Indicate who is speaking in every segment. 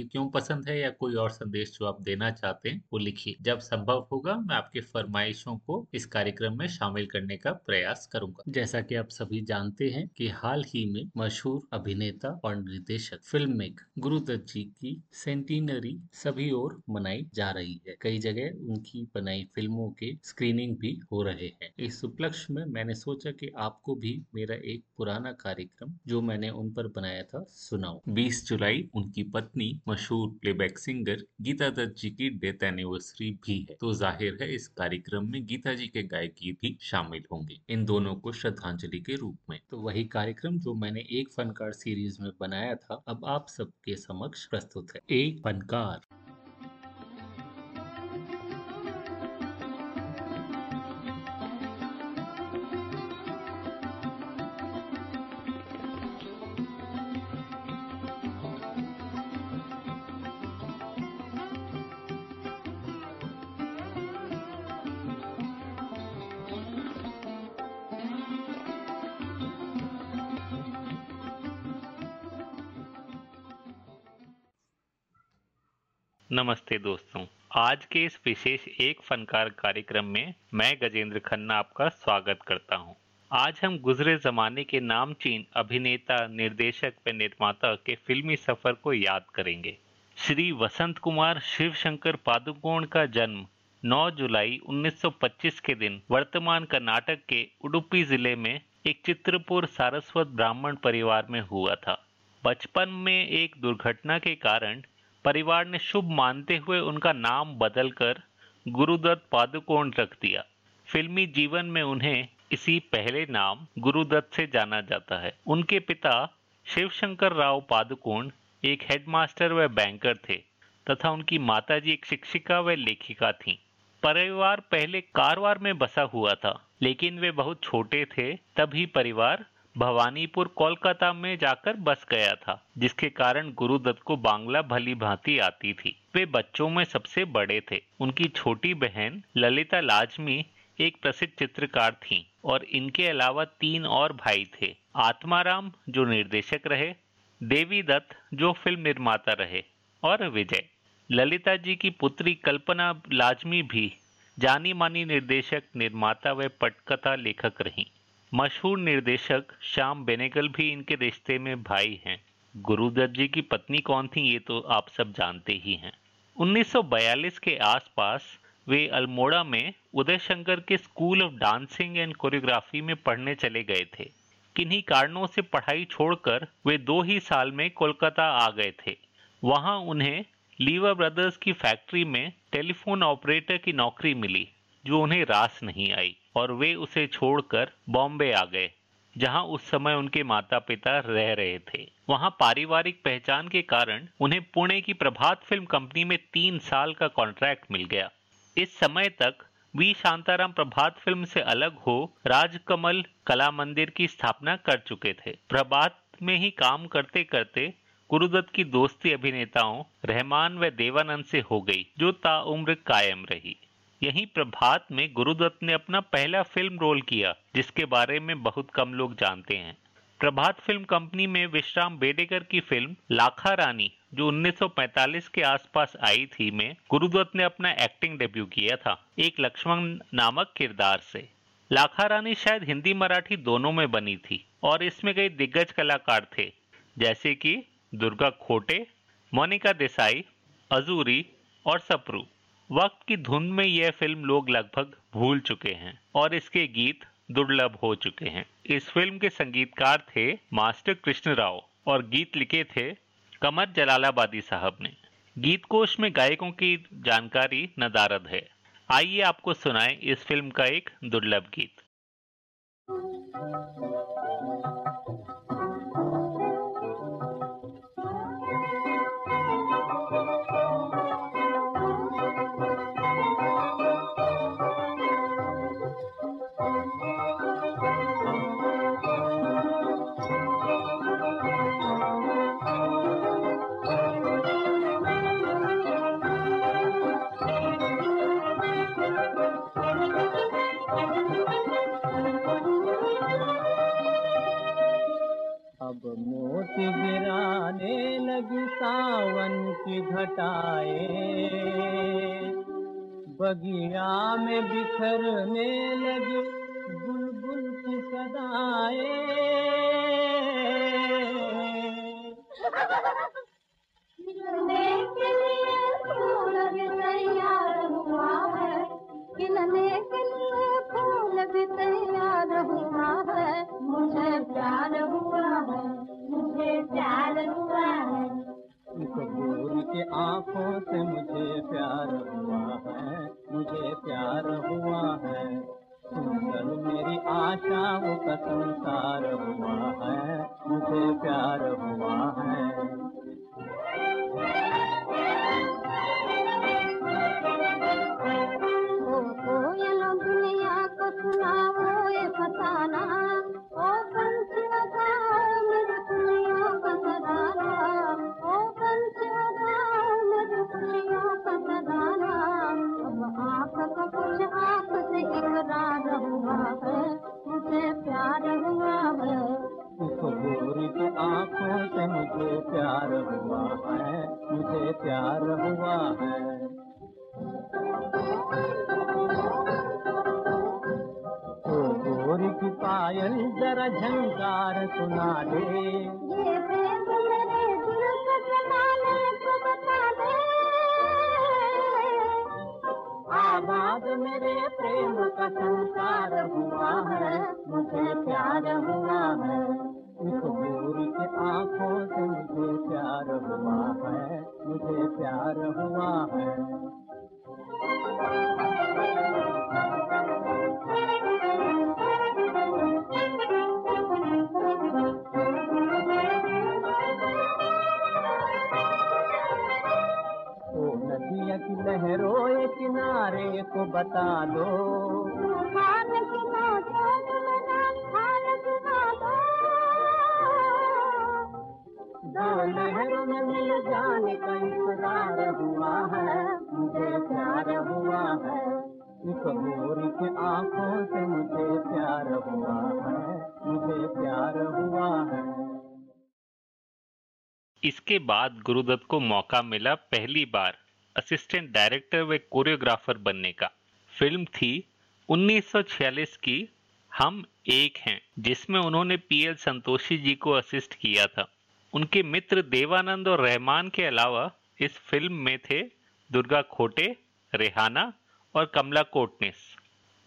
Speaker 1: गीत क्यों पसंद है या कोई और संदेश जो आप देना चाहते हैं, वो लिखिए। जब संभव होगा, मैं आपके फरमाइशों को इस कार्यक्रम में शामिल करने का प्रयास करूँगा। जैसा कि आप सभी जानते हैं कि हाल ही में मशहूर अभिनेता और निर्देशक फ़िल्म मेकर गुरुदत्त जी की सेंटिनरी सभी ओर मनाई जा रही है। कई जगह उनकी बनाई फ़िल्मों के स्क्रीनिंग भी हो रहे हैं। इस उपलक्ष्य में मैंने सोचा कि आपको भी मेरा एक पुराना कार्यक्रम जो मैंने उन पर बनाया था, सुनाऊं। 20 जुलाई उनकी पत्नी मशहूर प्लेबैक सिंगर गीता दत्त जी की डेथ एनिवर्सरी भी है। तो ज़ाहिर है, इस कार्यक्रम में गीता जी के गायकी भी शामिल होंगे, इन दोनों को श्रद्धांजलि के रूप में। तो वही कार्यक्रम जो मैंने एक फनकार सीरीज़ में बनाया था, अब आप सबके समक्ष प्रस्तुत है। एक फनकार। नमस्ते दोस्तों। आज के इस विशेष एक फनकार कार्यक्रम में मैं गजेंद्र खन्ना आपका स्वागत करता हूँ। आज हम गुजरे जमाने के नामचीन अभिनेता, निर्देशक व निर्माता के फिल्मी सफ़र को याद करेंगे। श्री वसंत कुमार शिव शंकर पादुकोण का जन्म 9 जुलाई 1925 के दिन वर्तमान कर्नाटक के उडुपी ज़िले में एक चित्रपुर सारस्वत ब्राह्मण परिवार में हुआ था। बचपन में एक दुर्घटना के कारण परिवार ने शुभ मानते हुए उनका नाम बदलकर गुरुदत्त पादुकोण रख दिया फिल्मी जीवन में उन्हें इसी पहले नाम गुरुदत्त से जाना जाता है उनके पिता शिवशंकर राव पादुकोण एक हेडमास्टर व बैंकर थे तथा उनकी माताजी एक शिक्षिका व लेखिका थीं। परिवार पहले कारवार में बसा हुआ था, लेकिन वे बहुत छोटे थे, तभी परिवार भवानीपुर कोलकाता में जाकर बस गया था, जिसके कारण गुरुदत्त को बांग्ला भली भांति आती थी। वे बच्चों में सबसे बड़े थे। उनकी छोटी बहन ललिता लाजमी एक प्रसिद्ध चित्रकार थी और इनके अलावा तीन और भाई थे। आत्माराम, जो निर्देशक रहे, देवी दत्त, जो फ़िल्म निर्माता रहे, और विजय। ललिता जी की पुत्री कल्पना लाजमी भी जानी मानी निर्देशक, निर्माता व पटकथा लेखक रहीं। मशहूर निर्देशक श्याम बेनेगल भी इनके रिश्ते में भाई हैं। गुरुदत्त जी की पत्नी कौन थी, ये तो आप सब जानते ही हैं। 1942 के आसपास वे अल्मोड़ा में उदय शंकर के school of dancing and choreography में पढ़ने चले गए थे। किन्हीं कारणों से पढ़ाई छोड़कर वे दो ही साल में कोलकाता आ गए थे। वहाँ उन्हें लीवर ब्रदर्स की फैक्ट्री में टेलीफोन ऑपरेटर की नौकरी मिली, जो उन्हें रास नहीं आई। और वे उसे छोड़कर बॉम्बे आ गए, जहाँ उस समय उनके माता पिता रह रहे थे। वहाँ पारिवारिक पहचान के कारण उन्हें पुणे की प्रभात फ़िल्म कंपनी में तीन साल का कॉन्ट्रैक्ट मिल गया। इस समय तक वी. शांताराम प्रभात फ़िल्म से अलग हो राजकमल कला मंदिर की स्थापना कर चुके थे। प्रभात में ही काम करते करते गुरुदत्त की दोस्ती अभिनेताओं रहमान व देवानंद से हो गई, जो ताउम्र कायम रही। यहीं प्रभात में गुरुदत्त ने अपना पहला फ़िल्म रोल किया, जिसके बारे में बहुत कम लोग जानते हैं। प्रभात फ़िल्म कंपनी में विश्राम बेडेकर की फ़िल्म, लाखा रानी, जो 1945 के आसपास आई थी में गुरुदत्त ने अपना एक्टिंग डेब्यू किया था, एक लक्ष्मण नामक किरदार से। लाखा रानी शायद हिंदी मराठी दोनों में बनी थी, और इसमें कई दिग्गज कलाकार थे, जैसे कि दुर्गा खोटे, मोनिका देसाई, अजूरी और सप्रू। वक्त की धुन में यह फ़िल्म लोग लगभग भूल चुके हैं और इसके गीत दुर्लभ हो चुके हैं। इस फ़िल्म के संगीतकार थे मास्टर कृष्ण राव और गीत लिखे थे कमर जलालाबादी साहब ने। गीत कोश में गायकों की जानकारी नदारद है। आइए आपको सुनाएँ इस फ़िल्म का एक दुर्लभ गीत।
Speaker 2: की घटाए बगिया में बिखरने लगे
Speaker 1: इसके बाद गुरुदत्त को मौका मिला पहली बार असिस्टेंट डायरेक्टर व कोरियोग्राफर बनने का। फ़िल्म थी 1946 की हम एक हैं, जिसमें उन्होंने पीएल संतोषी जी को असिस्ट किया था। उनके मित्र देवानंद और रहमान के अलावा इस फ़िल्म में थे दुर्गा खोटे, रेहाना और कमला कोटनिस।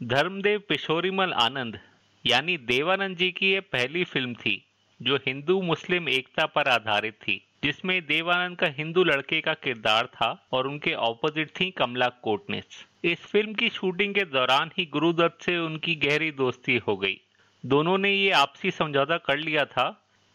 Speaker 1: धर्मदेव पिशोरीमल आनंद यानी देवानंद जी की यह पहली फ़िल्म थी, जो हिंदू मुस्लिम एकता पर आधारित थी। जिसमें देवानंद का हिंदू लड़के का किरदार था और उनके ऑपोजिट थी कमला कोटनिस। इस फ़िल्म की शूटिंग के दौरान ही गुरुदत्त से उनकी गहरी दोस्ती हो गई। दोनों ने ये आपसी समझौता कर लिया था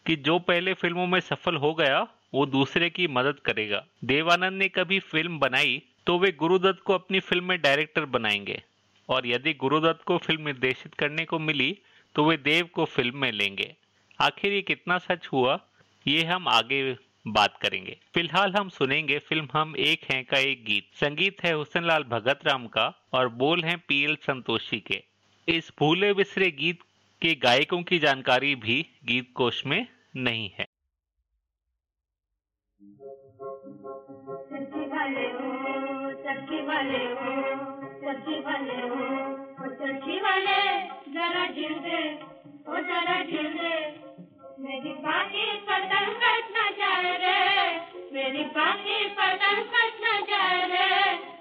Speaker 1: कि जो पहले फ़िल्मों में सफल हो गया, वो दूसरे की मदद करेगा। देवानंद ने कभी फ़िल्म बनाई तो वे गुरुदत्त को अपनी फ़िल्म में डायरेक्टर बनाएँगे। और यदि गुरुदत्त को फ़िल्म निर्देशित करने को मिली तो वे देव को फ़िल्म में लेंगे। आखिर ये कितना सच हुआ, ये हम आगे बात करेंगे। फ़िलहाल हम सुनेंगे फ़िल्म हम एक हैं का एक गीत। संगीत है हुसन लाल भगत राम का और बोल हैं पीएल संतोषी के। इस भूले बिसरे गीत के गायकों की जानकारी भी गीत कोश में नहीं है।
Speaker 3: चरखी वाले हो वाले हो वाले हो वाले,
Speaker 4: जरा दे, ओ जरा दे। मेरी कट न रे मेरी कट न रे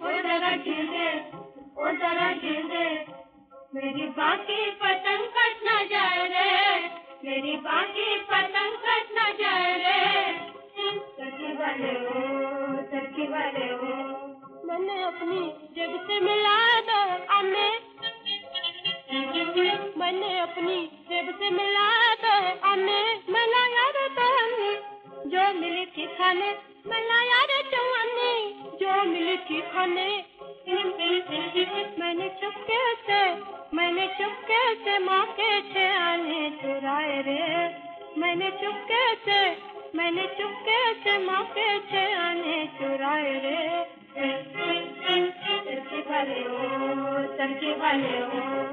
Speaker 4: ओ जरा ओ जरा मेरी कट न रे मेरी कट न रे चरखी वाले चरखी वाले मैंने अपनी जेब से मिला दो मैंने अपनी जेब से मिला खाने मैं लाया रे जवानी, जो मिली थी खाने। मैंने चुपके से, मैंने चुपके से माँ के छे आने चुराए रे। मैंने चुपके से, मैंने चुपके से माँ के छे आने चुराए रे। चरखी वाले हो, चरखी वाले हो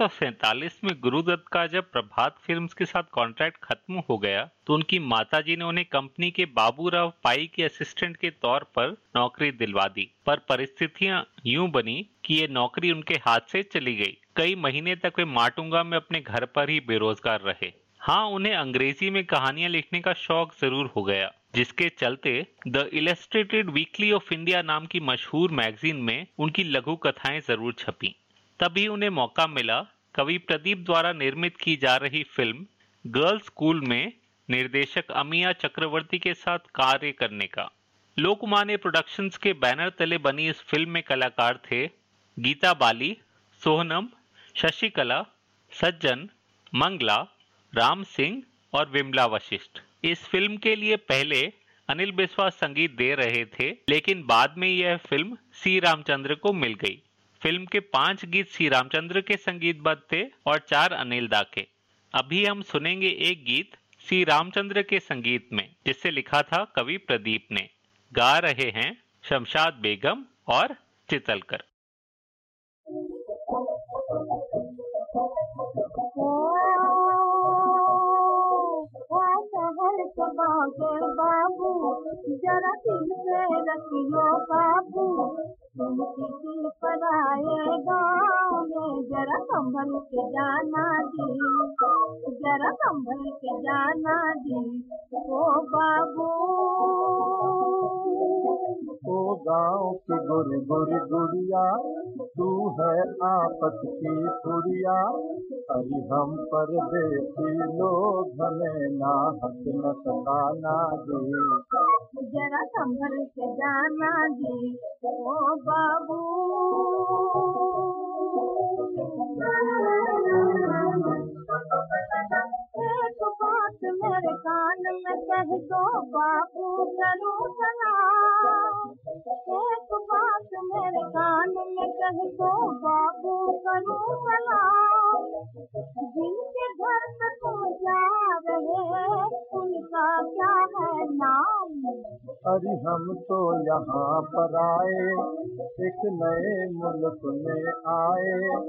Speaker 1: 1947 में गुरुदत्त का जब प्रभात फिल्म्स के साथ कॉन्ट्रैक्ट खत्म हो गया तो उनकी माताजी ने उन्हें कंपनी के बाबूराव पाई के असिस्टेंट के तौर पर नौकरी दिलवा दी। पर परिस्थितियाँ यूँ बनी कि ये नौकरी उनके हाथ से चली गई। कई महीने तक वे माटुंगा में अपने घर पर ही बेरोजगार रहे। हाँ उन्हें अंग्रेज़ी में कहानियाँ लिखने का शौक ज़रूर हो गया, जिसके चलते the Illustrated Weekly of India नाम की मशहूर मैगजीन में उनकी लघु कथाएँ ज़रूर छपी। तभी उन्हें मौका मिला कवि प्रदीप द्वारा निर्मित की जा रही फ़िल्म गर्ल्स स्कूल में निर्देशक अमिया चक्रवर्ती के साथ कार्य करने का। लोकमान्य प्रोडक्शंस के बैनर तले बनी इस फ़िल्म में कलाकार थे गीता बाली, सोहनम, शशिकला, सज्जन, मंगला, राम सिंह और विमला वशिष्ठ। इस फ़िल्म के लिए पहले अनिल बिस्वा संगीत दे रहे थे, लेकिन बाद में यह फ़िल्म सी रामचंद्र को मिल गई। फ़िल्म के पाँच गीत श्री रामचंद्र के संगीतबद्ध थे और चार अनिल दा के। अभी हम सुनेंगे एक गीत श्री रामचंद्र के संगीत में जिसे लिखा था कवि प्रदीप ने। गा रहे हैं शमशाद बेगम और चितलकर।
Speaker 4: बाबू जरा से रखियो बाबू तुम किसी पर आए गाँव में जरा संभल के जाना दी जरा संभल के जाना दी ओ बाबू
Speaker 5: ओ गाँव की गुर गुर गुड़िया, तू है आपस की पुड़िया अरे हम परदेसी लोग, हमें ना हक न सताना दे।
Speaker 4: जरा संभल के जाना दी, ओ बाबू।
Speaker 6: में कह दो, बाबू करूँ सलाम। एक बात मेरे कान में कह दो, बाबू करूँ सलाम। जिनके घर पे तुम जा रहे उनका क्या है नाम?
Speaker 5: अरे हम तो यहाँ पर आए, एक नए मुल्क में आए।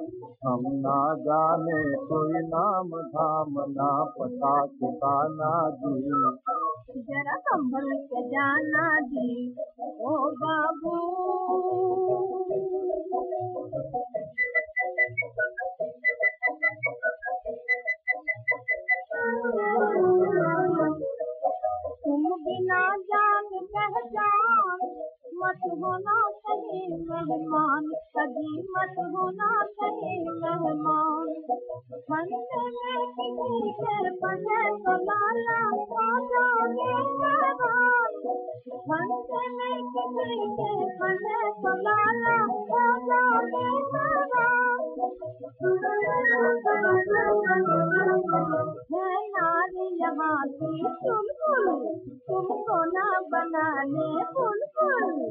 Speaker 5: हम ना जाने कोई नाम धाम ना पता ठिकाना जी।
Speaker 6: जरा संभल के जाना दी ओ बाबू। तुम बिना जान पहचान मत होना कहीं मेहमान कभी मत होना कहीं मेहमान। फंसे में किसी के बने लाला खा मेहमान। फंसे में किसी के बने यहाँ की तुमको ना बनाने बुलबुल।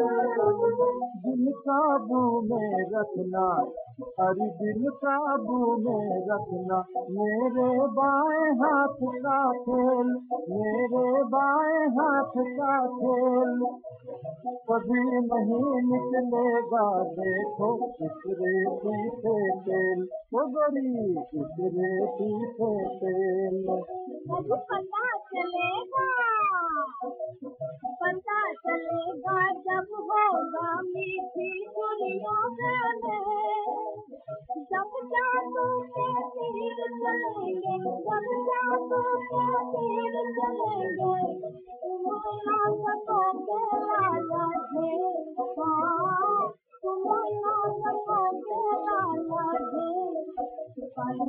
Speaker 5: काबू में रखना अरे दिल काबू में रखना। मेरे बाएँ हाथ का खेल, मेरे बाएँ हाथ का खेल। कभी नहीं निकलेगा, देखो इस रेती से तेल ओ गोरी इस रेती से तेल
Speaker 6: चलेगा पता चलेगा जब होगा मीठी गुड़ियों में जब जादू के तीर चलेंगे, जब जादू के तीर चलेंगे तुम ना सकोगे लाला ढेर तुम ना सकोगे लाला
Speaker 1: कवि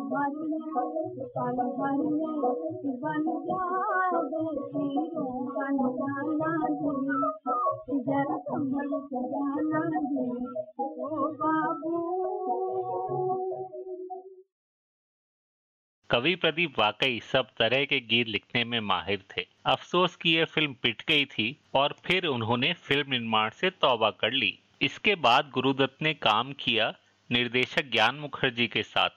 Speaker 1: प्रदीप वाकई सब तरह के गीत लिखने में माहिर थे। अफसोस कि यह फ़िल्म पिट गई थी और फिर उन्होंने फ़िल्म निर्माण से तौबा कर ली। इसके बाद गुरुदत्त ने काम किया निर्देशक ज्ञान मुखर्जी के साथ।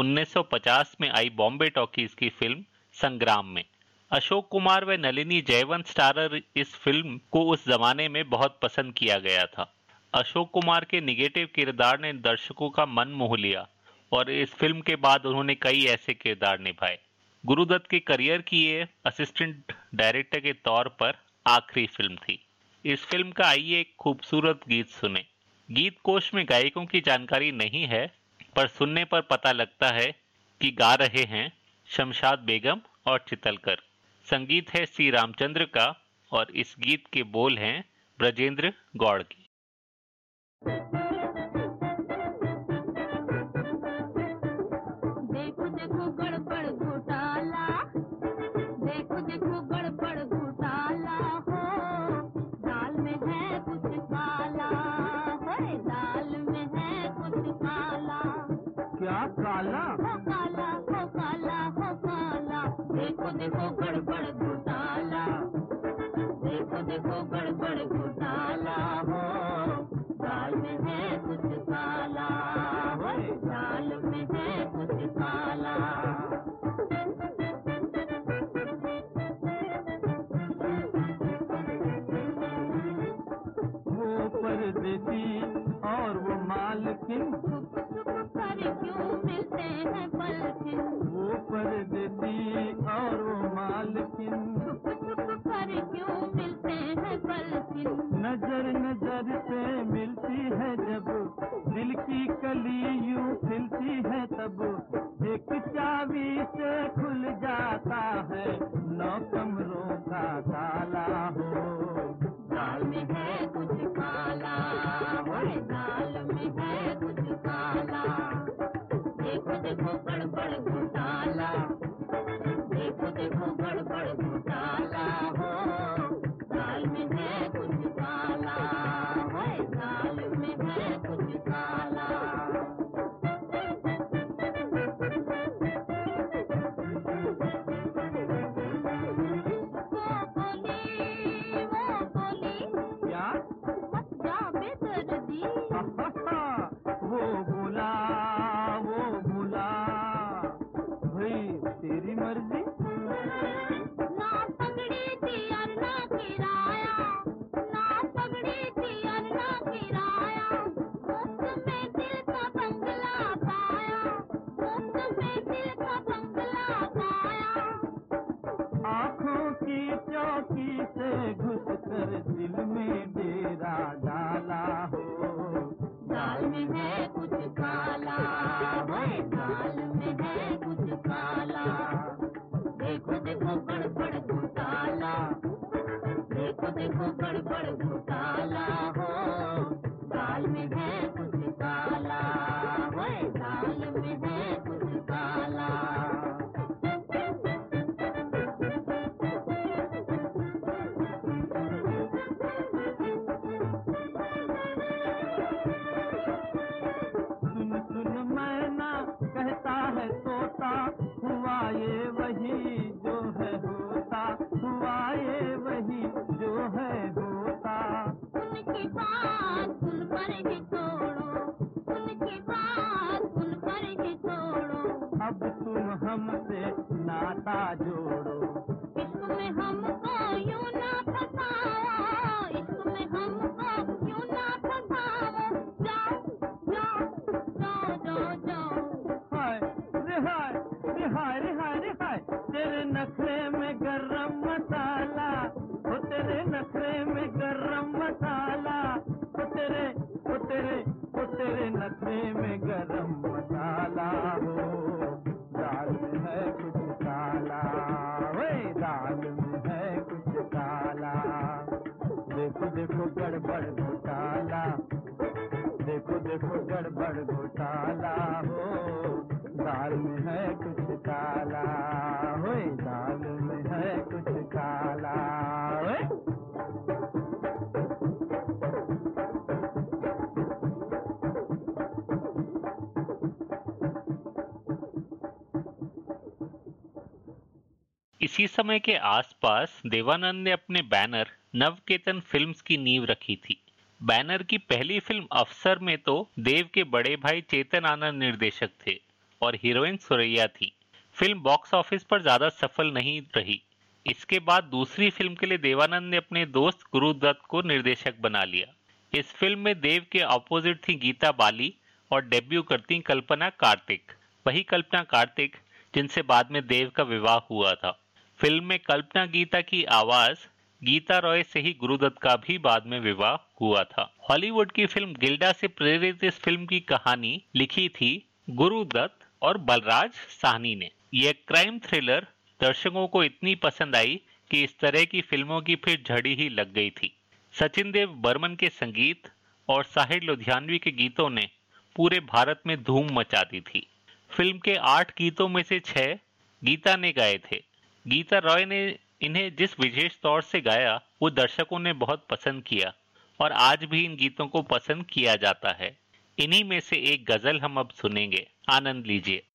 Speaker 1: 1950 में आई बॉम्बे टॉकीज की फ़िल्म संग्राम में। अशोक कुमार व नलिनी जयवंत स्टारर इस फ़िल्म को उस जमाने में बहुत पसंद किया गया था। अशोक कुमार के निगेटिव किरदार ने दर्शकों का मन मोह लिया और इस फ़िल्म के बाद उन्होंने कई ऐसे किरदार निभाए। गुरुदत्त के करियर की ये असिस्टेंट डायरेक्टर के तौर पर आखिरी फ़िल्म थी। इस फ़िल्म का आइए एक खूबसूरत गीत सुने। गीत कोश में गायकों की जानकारी नहीं है पर सुनने पर पता लगता है कि गा रहे हैं शमशाद बेगम और चितलकर। संगीत है सी रामचंद्र का और इस गीत के बोल हैं ब्रजेंद्र गौड़ की।
Speaker 6: देखो देखो गड़बड़ घोटाला। देखो देखो गड़बड़ घोटाला हो। दाल में है कुछ काला दाल में है कुछ काला
Speaker 5: वो परदेसी और वो मालकिन।
Speaker 6: मिलते हैं पलकिन
Speaker 5: वो परदेसी और वो मालकिन।
Speaker 6: छुप छुप कर क्यों मिलते हैं पलकिन
Speaker 5: नज़र नज़र से मिलती है जब दिल की कली यूँ खिलती है तब। एक चाबी से खुल जाता है नौ कमरों का ताला हो।
Speaker 6: में है
Speaker 7: बड़ बड़ तेरी मर्ज़ी।
Speaker 8: ना पगड़ी थी और ना किराया। ना पगड़ी थी और ना किराया। मुफ़्त में दिल का बंगला पाया। मुफ़्त दिल का बंगला पाया।
Speaker 7: आँखों की चौकी से घुस कर दिल में डेरा डाला हो।
Speaker 8: में
Speaker 7: गरम मसाला हो।
Speaker 1: इसी समय के आसपास देवानंद ने अपने बैनर नवकेतन फिल्म्स की नींव रखी थी। बैनर की पहली फ़िल्म अफसर में तो देव के बड़े भाई चेतन आनंद निर्देशक थे और हीरोइन सुरैया थी। फ़िल्म बॉक्स ऑफ़िस पर ज़्यादा सफल नहीं रही। इसके बाद दूसरी फ़िल्म के लिए देवानंद ने अपने दोस्त गुरुदत्त को निर्देशक बना लिया। इस फ़िल्म में देव के ऑपोजिट थी गीता बाली और डेब्यू करती कल्पना कार्तिक। वही कल्पना कार्तिक जिनसे बाद में देव का विवाह हुआ था। फ़िल्म में कल्पना गीता की आवाज़ गीता रॉय से ही गुरुदत्त का भी बाद में विवाह हुआ था। हॉलीवुड की फ़िल्म गिल्डा से प्रेरित इस फ़िल्म की कहानी लिखी थी गुरुदत्त और बलराज साहनी ने। यह क्राइम थ्रिलर दर्शकों को इतनी पसंद आई कि इस तरह की फ़िल्मों की फिर झड़ी ही लग गई थी। सचिन देव बर्मन के संगीत और साहिर लुधियानवी के गीतों ने पूरे भारत में धूम मचा दी थी। फ़िल्म के आठ गीतों में से छह गीता ने गाए थे। गीता रॉय ने इन्हें जिस विशेष तौर से गाया, वो दर्शकों ने बहुत पसंद किया और आज भी इन गीतों को पसंद किया जाता है। इन्हीं में से एक गज़ल हम अब सुनेंगे। आनंद लीजिए।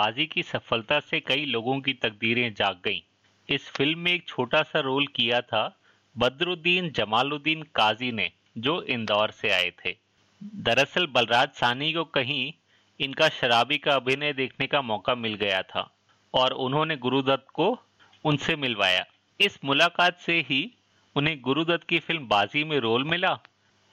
Speaker 1: बाजी की सफलता से कई लोगों की तकदीरें जाग गईं। इस फ़िल्म में एक छोटा सा रोल किया था बदरुद्दीन जमालुद्दीन काजी ने, जो इंदौर से आए थे दरअसल बलराज सानी को कहीं इनका शराबी का अभिनय देखने का मौका मिल गया था और उन्होंने गुरुदत्त को उनसे मिलवाया इस मुलाकात से ही उन्हें गुरुदत्त की फ़िल्म बाजी में रोल मिला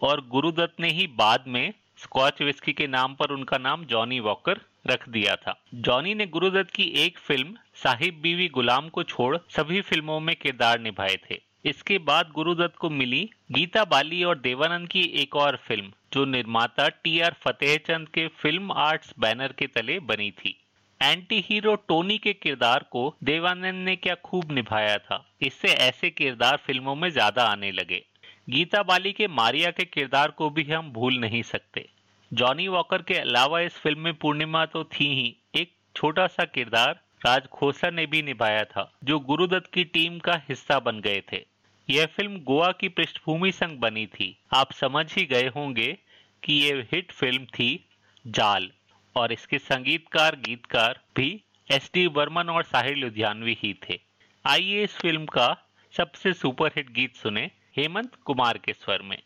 Speaker 1: और गुरुदत्त ने ही बाद में स्कॉच विस्की के नाम पर उनका नाम जॉनी वॉकर रख दिया था। जॉनी ने गुरुदत्त की एक फ़िल्म, साहिब बीवी गुलाम को छोड़, सभी फ़िल्मों में किरदार निभाए थे। इसके बाद गुरुदत्त को मिली गीता बाली और देवानंद की एक और फ़िल्म, जो निर्माता टी आर फतेहचंद के फ़िल्म आर्ट्स बैनर के तले बनी थी। एंटी हीरो टोनी के किरदार को देवानंद ने क्या खूब निभाया था। इससे ऐसे किरदार फ़िल्मों में ज़्यादा आने लगे। गीता बाली के मारिया के किरदार को भी हम भूल नहीं सकते। जॉनी वॉकर के अलावा इस फ़िल्म में पूर्णिमा तो थी ही। एक छोटा सा किरदार राज खोसा ने भी निभाया था, जो गुरुदत्त की टीम का हिस्सा बन गए थे। यह फ़िल्म गोवा की पृष्ठभूमि संग बनी थी। आप समझ ही गए होंगे कि यह हिट फ़िल्म थी, जाल। और इसके संगीतकार, गीतकार भी एस डी बर्मन और साहिर लुधियानवी ही थे। आइए इस फ़िल्म का सबसे सुपरहिट गीत सुने हेमंत कुमार के स्वर में।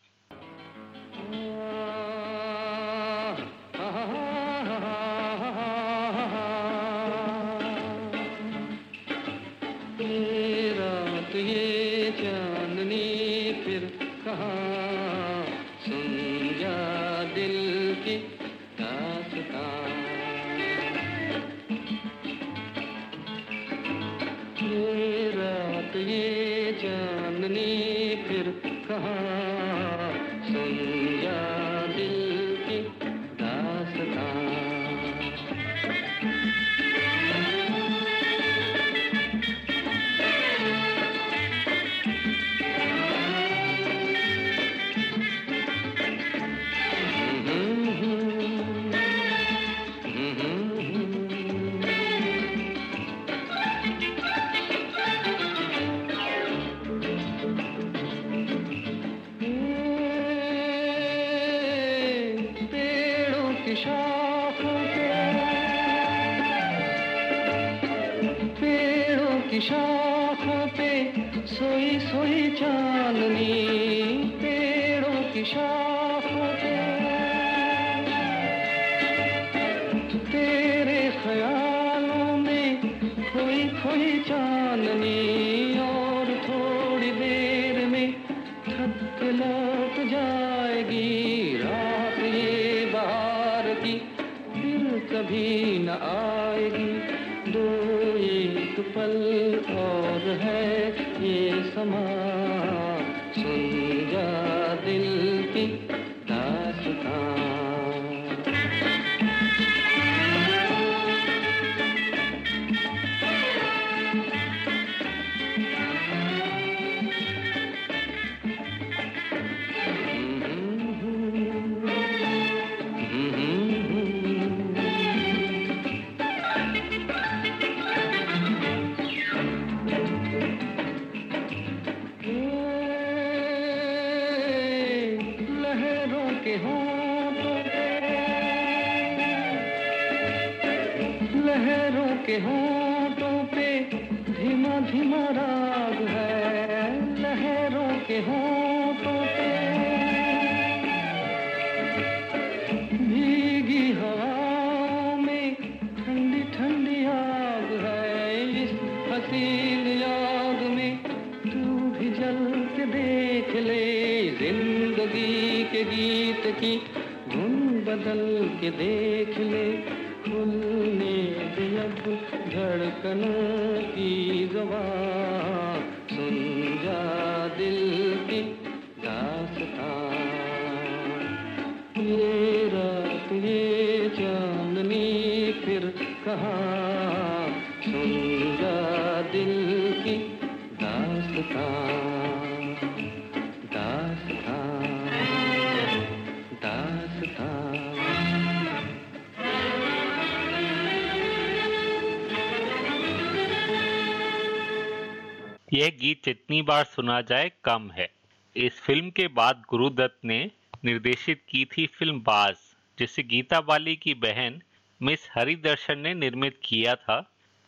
Speaker 3: यह गीत जितनी बार सुना जाए कम है। इस फ़िल्म के बाद गुरुदत्त ने निर्देशित की थी फ़िल्म बाज, जिसे गीता बाली की बहन मिस हरिदर्शन ने निर्मित किया था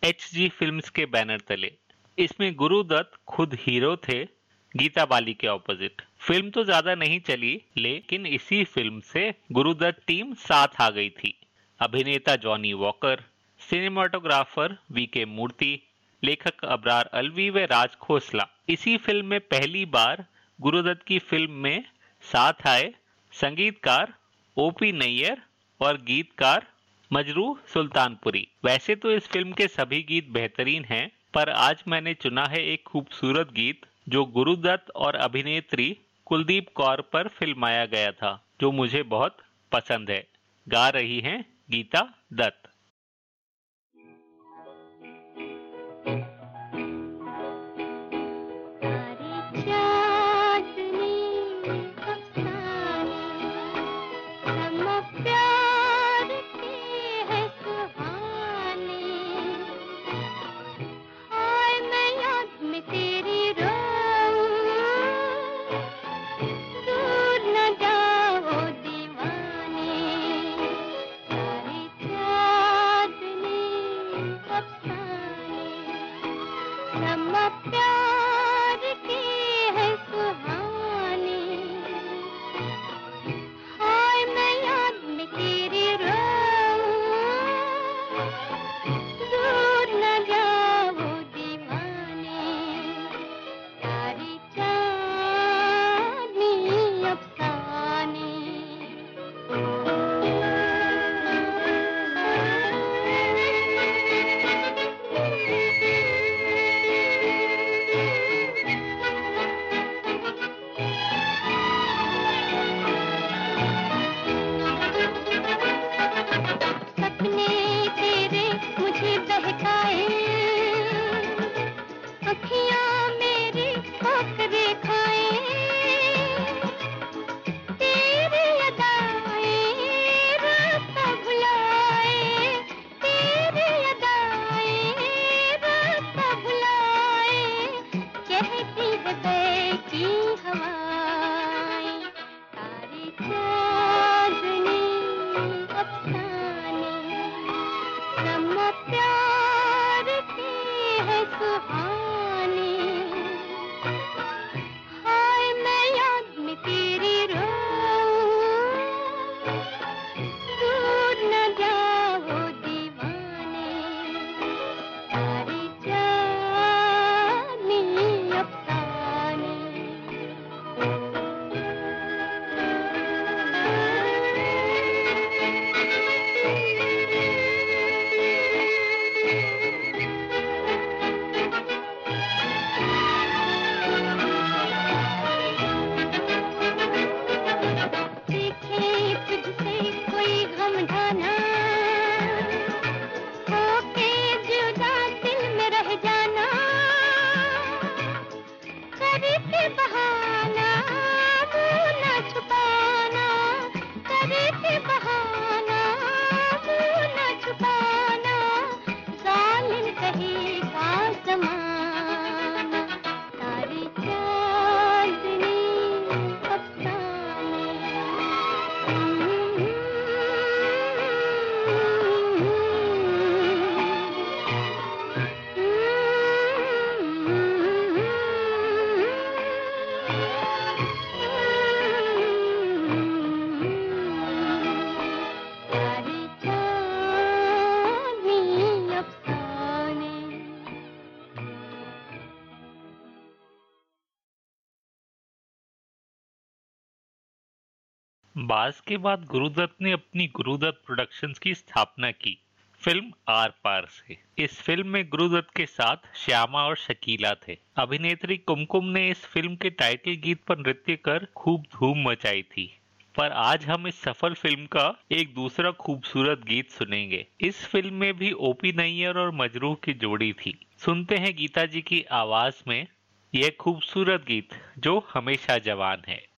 Speaker 3: एच जी फ़िल्म के बैनर तले। इसमें गुरुदत्त खुद हीरो थे, गीता बाली के ऑपोजिट फ़िल्म तो ज़्यादा नहीं चली, लेकिन इसी फ़िल्म से गुरुदत्त टीम साथ आ गई थी। अभिनेता Johnny walker, cinematographer V Murthy लेखक अबरार अलवी व राज खोसला। इसी फ़िल्म में पहली बार गुरुदत्त की फ़िल्म में साथ आए संगीतकार ओपी नैयर और गीतकार मजरू सुल्तानपुरी। वैसे तो इस फ़िल्म के सभी गीत बेहतरीन हैं, पर आज मैंने चुना है एक खूबसूरत गीत जो गुरुदत्त और अभिनेत्री कुलदीप कौर पर फिल्माया गया था, जो मुझे बहुत पसंद है। गा रही हैं गीता दत्त। बास के बाद गुरुदत्त ने अपनी गुरुदत्त प्रोडक्शंस की स्थापना की। फ़िल्म आर पार से। इस फ़िल्म में गुरुदत्त के साथ श्यामा और शकीला थे। अभिनेत्री कुमकुम ने इस फ़िल्म के टाइटल गीत पर नृत्य कर खूब धूम मचाई थी। पर आज हम इस सफल फ़िल्म का एक दूसरा खूबसूरत गीत सुनेंगे। इस फ़िल्म में भी ओपी नैयर और मजरूह की जोड़ी थी। सुनते हैं गीता जी की आवाज़ में यह खूबसूरत गीत जो हमेशा जवान है।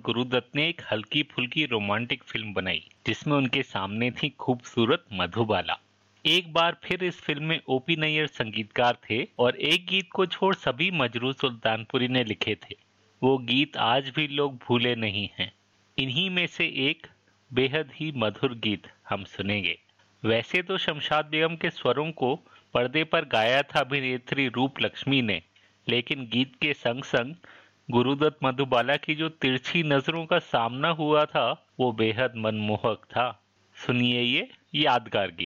Speaker 3: गुरुदत्त ने एक हल्की फुल्की रोमांटिक फ़िल्म बनाई, जिसमें उनके सामने थी खूबसूरत मधुबाला। एक बार फिर इस फ़िल्म में ओपी नैयर संगीतकार थे और एक गीत को छोड़ सभी मजरू सुल्तानपुरी ने लिखे थे। वो गीत आज भी लोग भूले नहीं हैं। इन्हीं में से एक बेहद ही मधुर गीत हम सुनेंगे। वैसे तो शमशाद बेगम के स्वरों को पर्दे पर गाया था अभिनेत्री रूप लक्ष्मी ने, लेकिन गीत के संग संग गुरुदत्त मधुबाला की जो तिरछी नज़रों का सामना हुआ था, वो बेहद मनमोहक था। सुनिए ये यादगार गीत।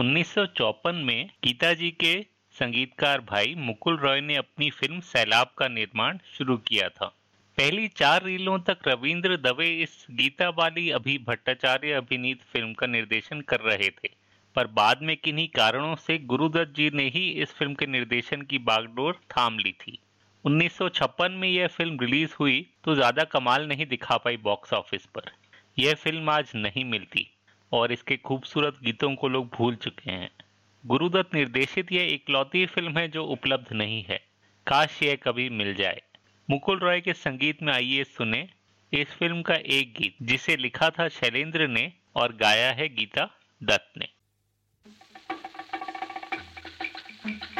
Speaker 1: उन्नीस में गीता जी के संगीतकार भाई मुकुल रॉय ने अपनी फ़िल्म सैलाब का निर्माण शुरू किया था। पहली चार रीलों तक रविंद्र दवे इस गीता बाली अभि भट्टाचार्य अभिनीत फ़िल्म का निर्देशन कर रहे थे, पर बाद में किन्हीं कारणों से गुरुदत्त जी ने ही इस फ़िल्म के निर्देशन की बागडोर थाम ली थी। 1956 में यह फ़िल्म रिलीज़ हुई तो ज़्यादा कमाल नहीं दिखा पाई बॉक्स ऑफ़िस पर। यह फ़िल्म आज नहीं मिलती। और इसके खूबसूरत गीतों को लोग भूल चुके हैं। गुरुदत्त निर्देशित यह इकलौती फ़िल्म है जो उपलब्ध नहीं है। काश यह कभी मिल जाए। मुकुल रॉय के संगीत में आइए सुने। इस फ़िल्म का एक गीत, जिसे लिखा था शैलेंद्र ने और गाया है गीता दत्त ने।
Speaker 3: ये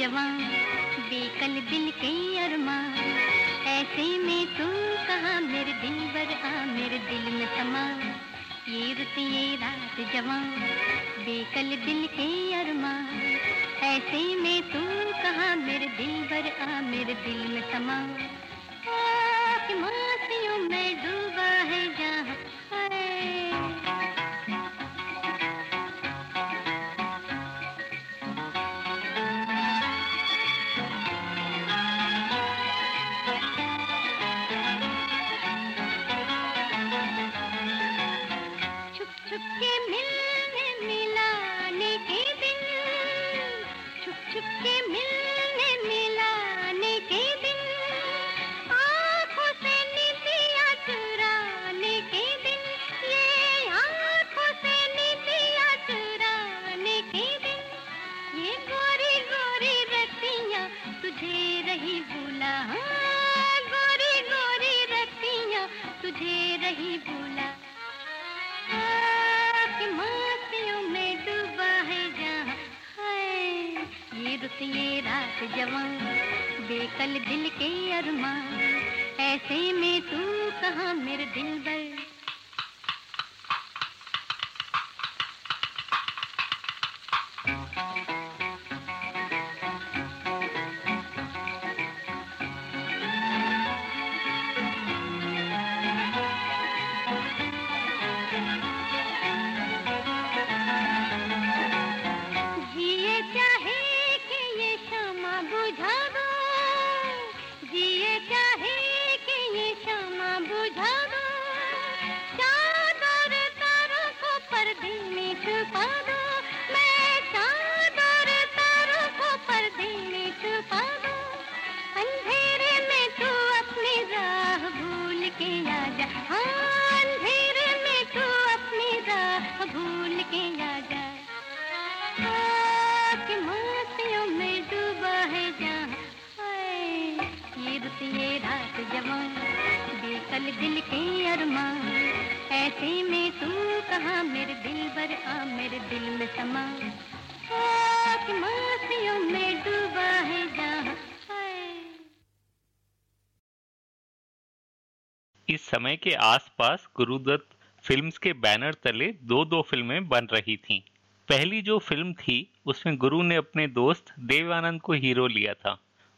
Speaker 3: जवान बेकल दिल के अरमा। ऐसे में तू कहा, मेरे दिल बर आ, मेरे दिल में समा। ये रुत, ये रात जवान बेकल दिल के अरमा। ऐसे में तू कहा, मेरे दिल बर आ, मेरे दिल में समा।
Speaker 1: समय के आसपास गुरुदत्त फिल्म्स के बैनर तले दो दो फ़िल्में बन रही थीं। पहली जो फ़िल्म थी, उसमें गुरु ने अपने दोस्त देवानंद को हीरो लिया था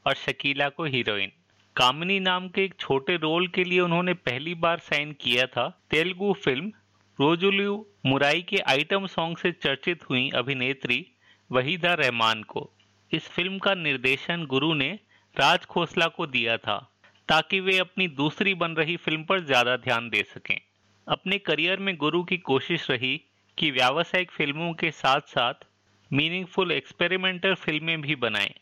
Speaker 1: और शकीला को हीरोइन। कामिनी नाम के एक छोटे रोल के लिए उन्होंने पहली बार साइन किया था। तेलुगु फ़िल्म रोजुलू मुराई के आइटम सॉन्ग से चर्चित हुई अभिनेत्री वहीदा रहमान को। इस फ़िल्म का निर्देशन गुरु ने राज खोसला को दिया था। ताकि वे अपनी दूसरी बन रही फ़िल्म पर ज़्यादा ध्यान दे सकें। अपने करियर में गुरु की कोशिश रही कि व्यावसायिक फ़िल्मों के साथ साथ मीनिंगफुल एक्सपेरिमेंटल फ़िल्में भी बनाएँ।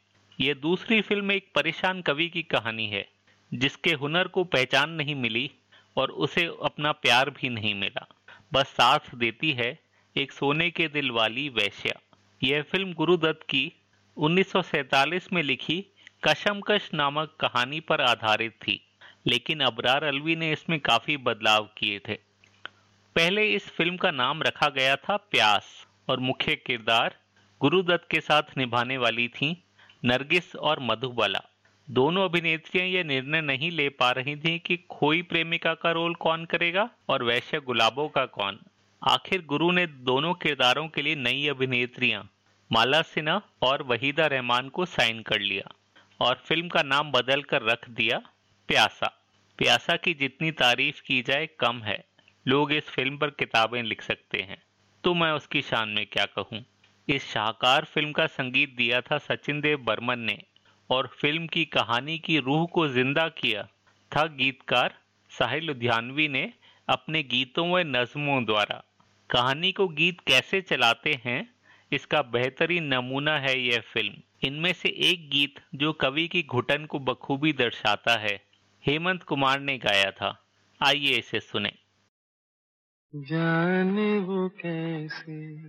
Speaker 1: यह दूसरी फ़िल्म एक परेशान कवि की कहानी है, जिसके हुनर को पहचान नहीं मिली और उसे अपना प्यार भी नहीं मिला। बस साथ देती है एक सोने के दिल वाली वैश्या। यह फ़िल्म गुरुदत्त की 1947 में लिखी कशमकश नामक कहानी पर आधारित थी, लेकिन अबरार अलवी ने इसमें काफ़ी बदलाव किए थे। पहले इस फ़िल्म का नाम रखा गया था प्यास, और मुख्य किरदार गुरुदत्त के साथ निभाने वाली थीं नरगिस और मधुबाला। दोनों अभिनेत्रियाँ यह निर्णय नहीं ले पा रही थीं कि खोई प्रेमिका का रोल कौन करेगा और वैश्य गुलाबों का कौन। आखिर गुरु ने दोनों किरदारों के लिए नई अभिनेत्रियाँ, माला सिन्हा और वहीदा रहमान को साइन कर लिया। और फ़िल्म का नाम बदल कर रख दिया प्यासा। प्यासा की जितनी तारीफ़ की जाए, कम है। लोग इस फ़िल्म पर किताबें लिख सकते हैं। तो मैं उसकी शान में क्या कहूँ? इस शाहकार फ़िल्म का संगीत दिया था सचिन देव बर्मन ने, और फ़िल्म की कहानी की रूह को ज़िंदा किया था गीतकार साहिल लुधियानवी ने अपने गीतों व नज्मों द्वारा। कहानी को गीत कैसे चलाते हैं इसका बेहतरीन नमूना है यह फ़िल्म। इनमें से एक गीत जो कवि की घुटन को बखूबी दर्शाता है, हेमंत कुमार ने गाया था। आइए इसे सुने।
Speaker 9: जाने वो कैसे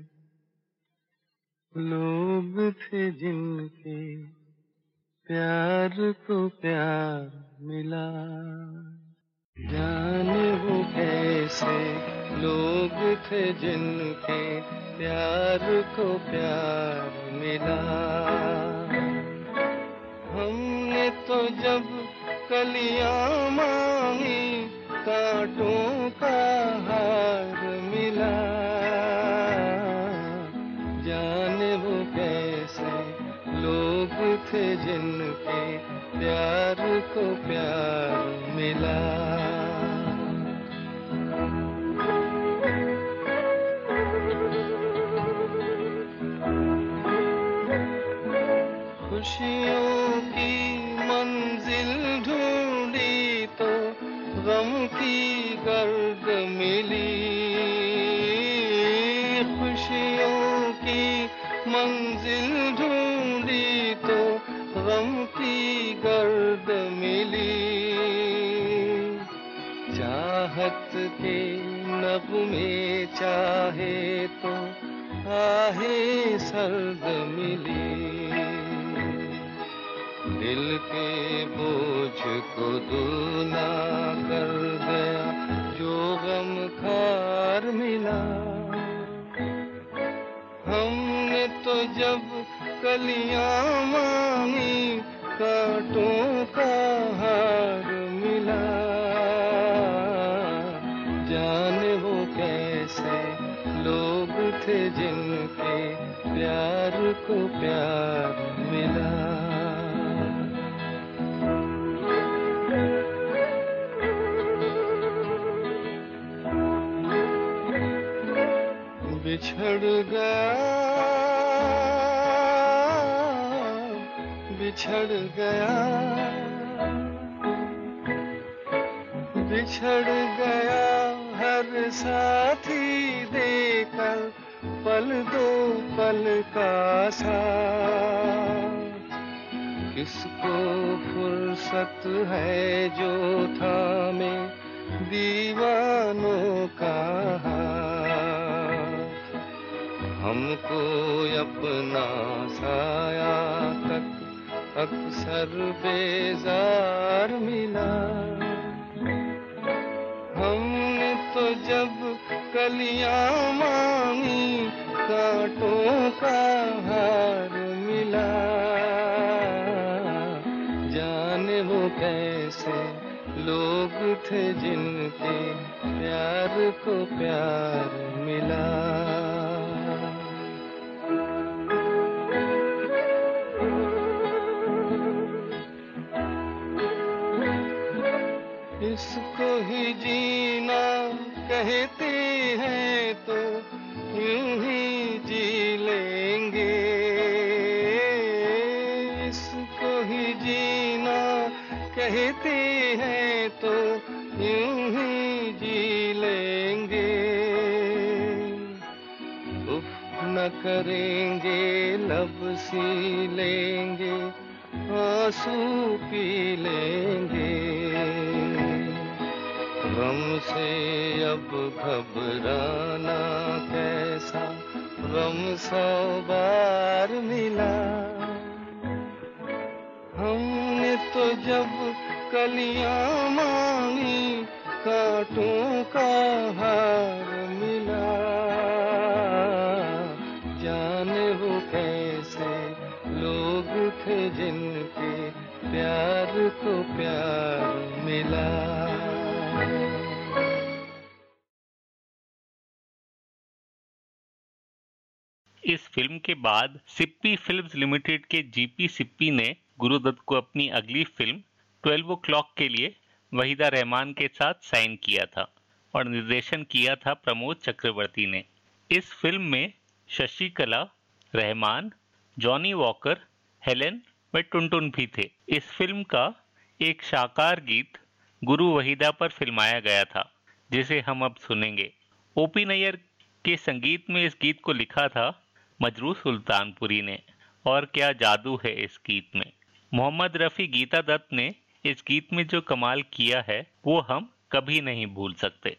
Speaker 9: लोग थे जिनके प्यार को प्यार मिला। जाने वो कैसे लोग थे जिनके प्यार को प्यार मिला। हमने तो जब कलियाँ मांगी, कांटों का हार मिला। जाने वो कैसे लोग थे जिनके प्यार को प्यार मिला।
Speaker 10: प्यार को प्यार मिला।
Speaker 1: इस फ़िल्म के बाद सिप्पी फिल्म्स लिमिटेड के जीपी सिप्पी ने गुरुदत्त को अपनी अगली फ़िल्म, ट्वेल्व ओ क्लॉक के लिए वहीदा रहमान के साथ साइन किया था और निर्देशन किया था प्रमोद चक्रवर्ती ने। इस फ़िल्म में शशिकला, रहमान, जॉनी वॉकर, हेलेन व टुनटुन भी थे। इस फ़िल्म का एक शाकार गीत गुरु वहीदा पर फिल्माया गया था, जिसे हम अब सुनेंगे। ओपी नैयर के संगीत में इस गीत को लिखा था मजरू सुल्तानपुरी ने, और क्या जादू है इस गीत में। मोहम्मद रफ़ी गीता दत्त ने इस गीत में जो कमाल किया है, वो हम कभी नहीं भूल सकते।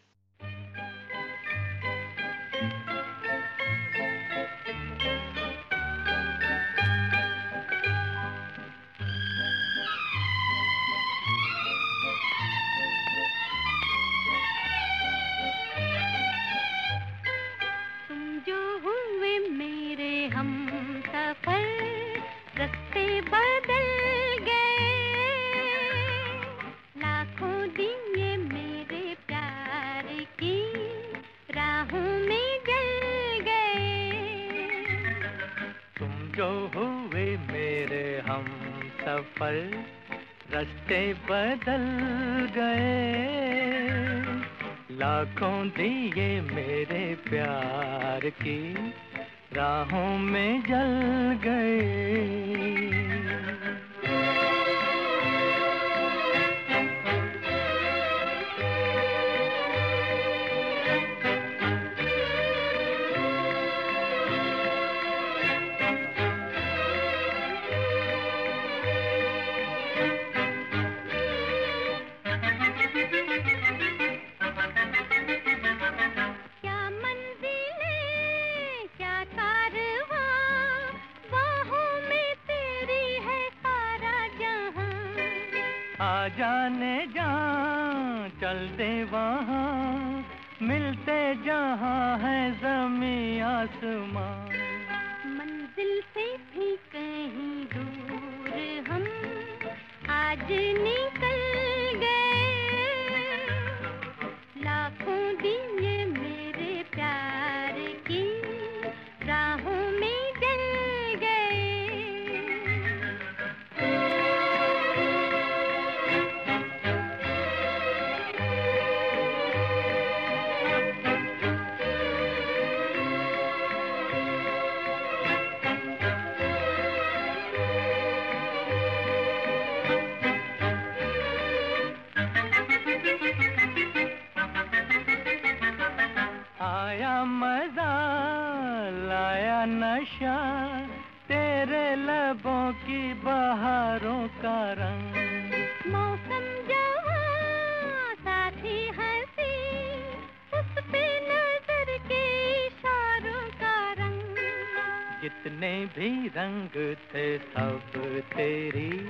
Speaker 9: जितने भी रंग थे सब तेरी।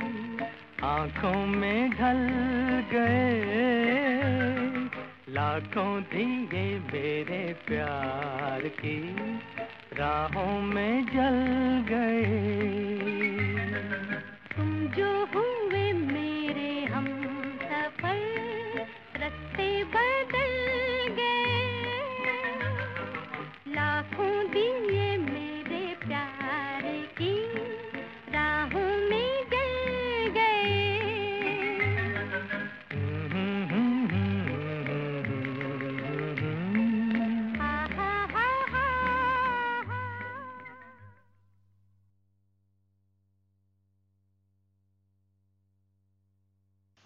Speaker 9: आँखों में ढल गए। लाखों दिए मेरे प्यार की। राहों में जल गए।
Speaker 3: तुम जो हुए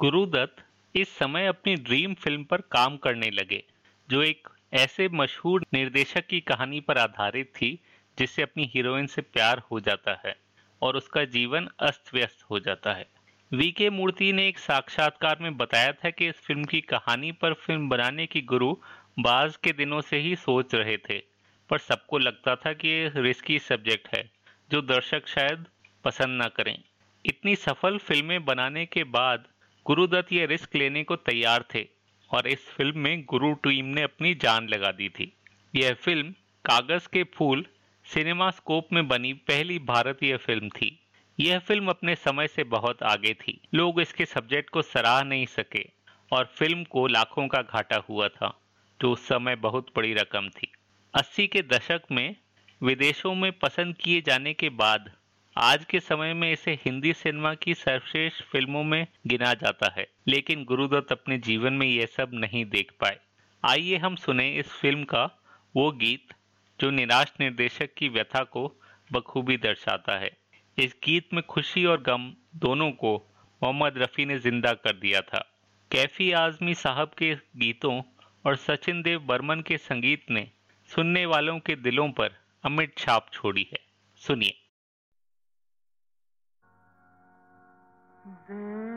Speaker 1: गुरुदत्त इस समय अपनी ड्रीम फ़िल्म पर काम करने लगे, जो एक ऐसे मशहूर निर्देशक की कहानी पर आधारित थी, जिससे अपनी हीरोइन से प्यार हो जाता है और उसका जीवन अस्त व्यस्त हो जाता है। वी के मूर्ति ने एक साक्षात्कार में बताया था कि इस फ़िल्म की कहानी पर फ़िल्म बनाने की गुरु बाज के दिनों से ही सोच रहे थे, पर सबको लगता था कि ये रिस्की सब्जेक्ट है, जो दर्शक शायद पसंद ना करें। इतनी सफल फ़िल्में बनाने के बाद गुरुदत्त ये रिस्क लेने को तैयार थे और इस फ़िल्म में गुरु टीम ने अपनी जान लगा दी थी। यह फ़िल्म कागज़ के फूल सिनेमा स्कोप में बनी पहली भारतीय फ़िल्म थी। यह फ़िल्म अपने समय से बहुत आगे थी। लोग इसके सब्जेक्ट को सराह नहीं सके और फ़िल्म को लाखों का घाटा हुआ था, जो उस समय बहुत बड़ी रकम थी। 80 के दशक में विदेशों में पसंद किए जाने के बाद आज के समय में इसे हिंदी सिनेमा की सर्वश्रेष्ठ फ़िल्मों में गिना जाता है, लेकिन गुरुदत्त अपने जीवन में यह सब नहीं देख पाए। आइए हम सुने इस फ़िल्म का वो गीत जो निराश निर्देशक की व्यथा को बखूबी दर्शाता है। इस गीत में खुशी और गम दोनों को मोहम्मद रफ़ी ने ज़िंदा कर दिया था। कैफी आजमी साहब के गीतों और सचिन देव बर्मन के संगीत ने सुनने वालों के दिलों पर अमिट छाप छोड़ी है। सुनिए।
Speaker 9: देखी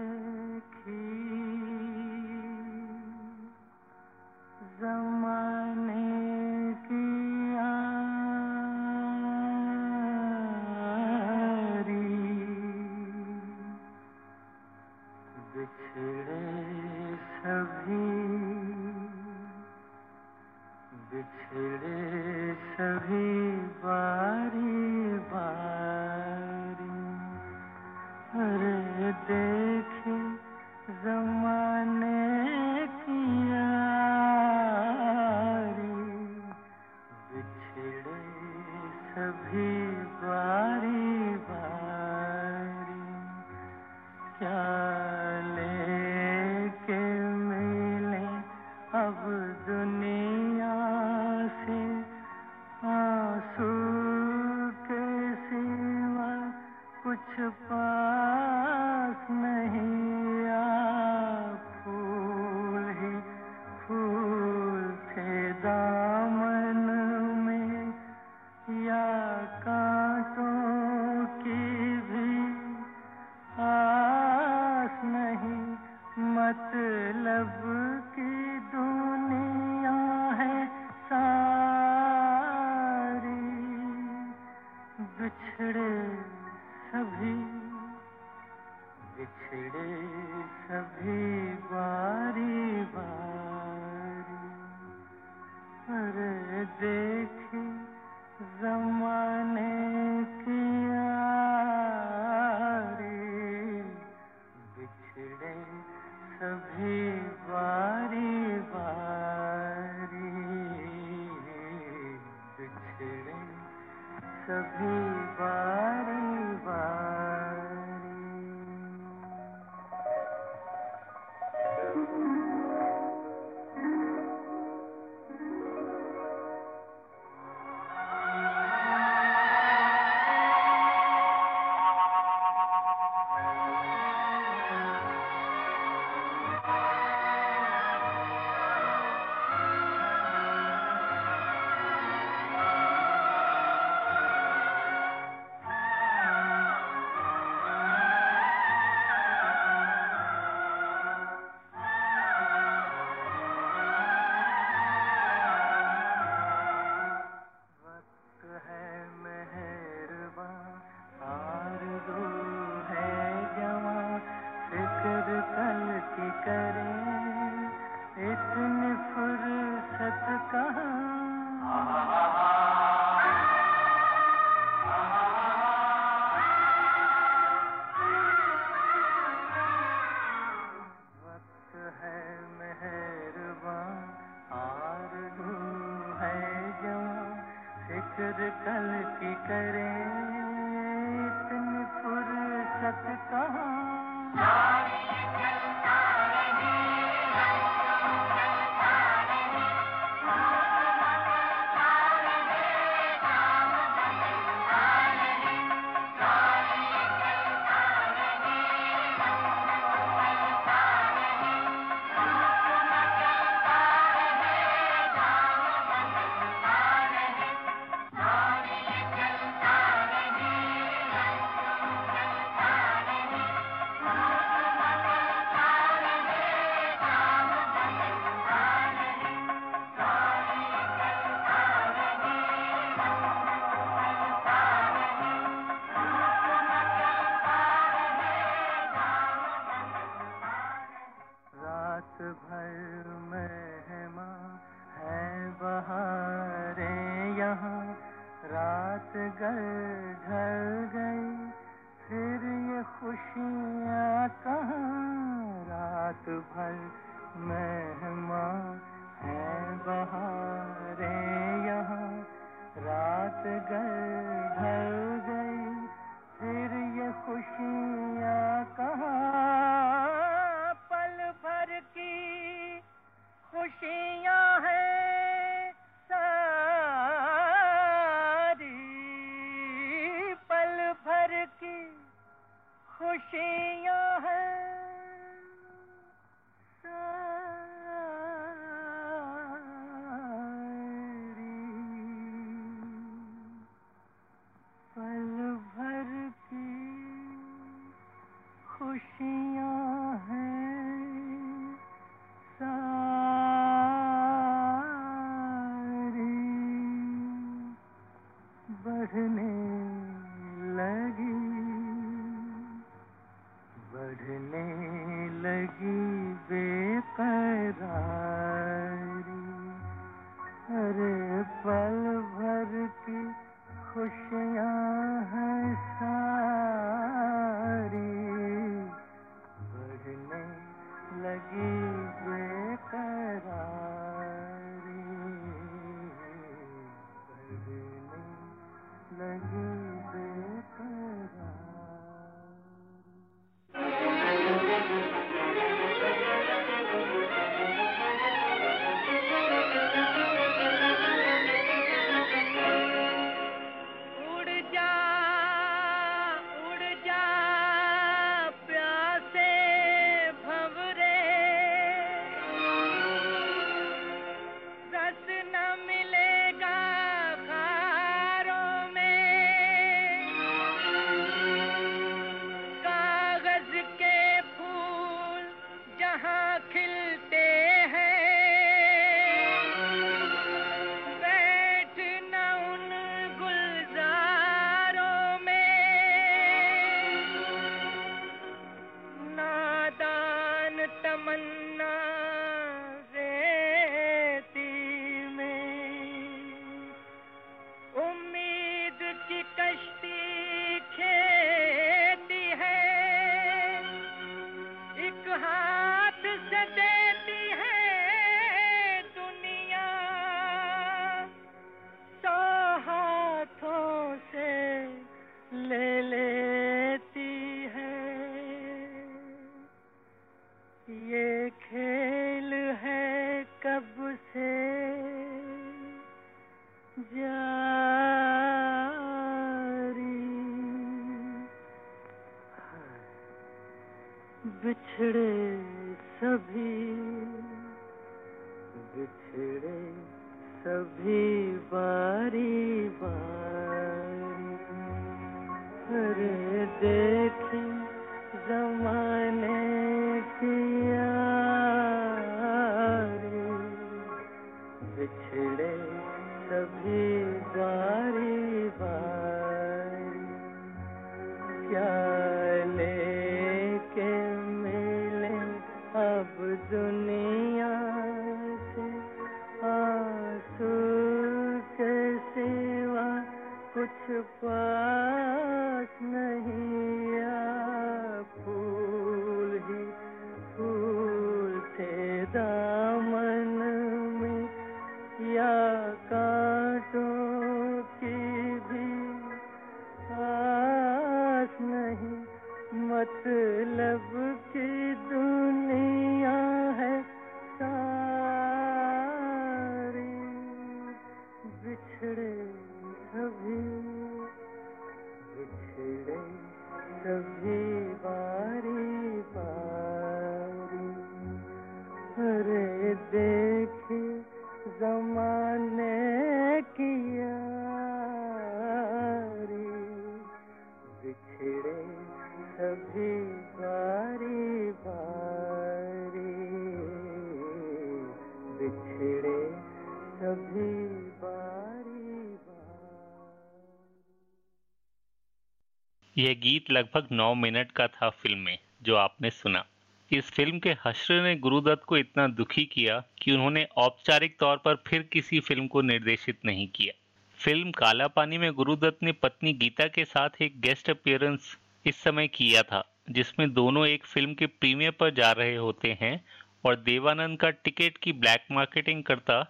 Speaker 10: यह
Speaker 1: गीत लगभग नौ मिनट का था फ़िल्म में, जो आपने सुना। इस फ़िल्म के हश्र ने गुरुदत्त को इतना दुखी किया कि उन्होंने औपचारिक तौर पर फिर किसी फ़िल्म को निर्देशित नहीं किया। फ़िल्म काला पानी में गुरुदत्त ने पत्नी गीता के साथ एक गेस्ट अपीयरेंस इस समय किया था, जिसमें दोनों एक फ़िल्म के प्रीमियर पर जा रहे होते हैं और देवानंद का टिकट की ब्लैक मार्केटिंग करता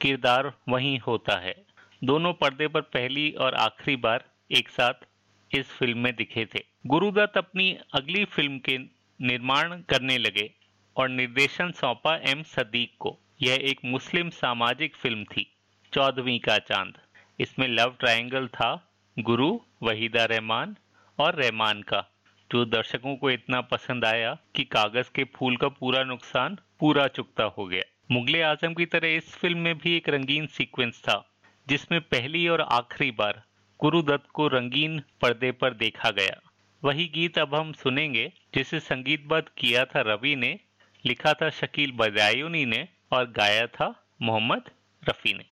Speaker 1: किरदार वहीं होता है। दोनों पर्दे पर पहली और आखिरी बार एक साथ इस फ़िल्म में दिखे थे। गुरुदत्त अपनी अगली फ़िल्म के निर्माण करने लगे और निर्देशन सौंपा एम सदीक को। यह एक मुस्लिम सामाजिक फ़िल्म थी, चौदहवीं का चाँद। इसमें लव ट्रायंगल था, गुरु वहीदा रहमान और रहमान का। जो दर्शकों को इतना पसंद आया कि कागज़ के फूल का पूरा नुकसान पूरा चुकता हो गया। मुगले आज़म की तरह इस फ़िल्म में भी एक रंगीन सीक्वेंस था, जिसमें पहली और आखिरी बार गुरुदत्त को रंगीन पर्दे पर देखा गया। वही गीत अब हम सुनेंगे, जिसे संगीतबद्ध किया था रवि ने, लिखा था शकील बदायूनी ने और गाया था मोहम्मद रफी ने।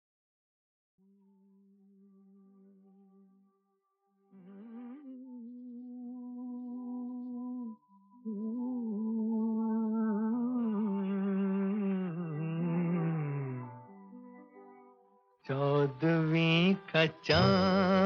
Speaker 10: चौदवी का चाँद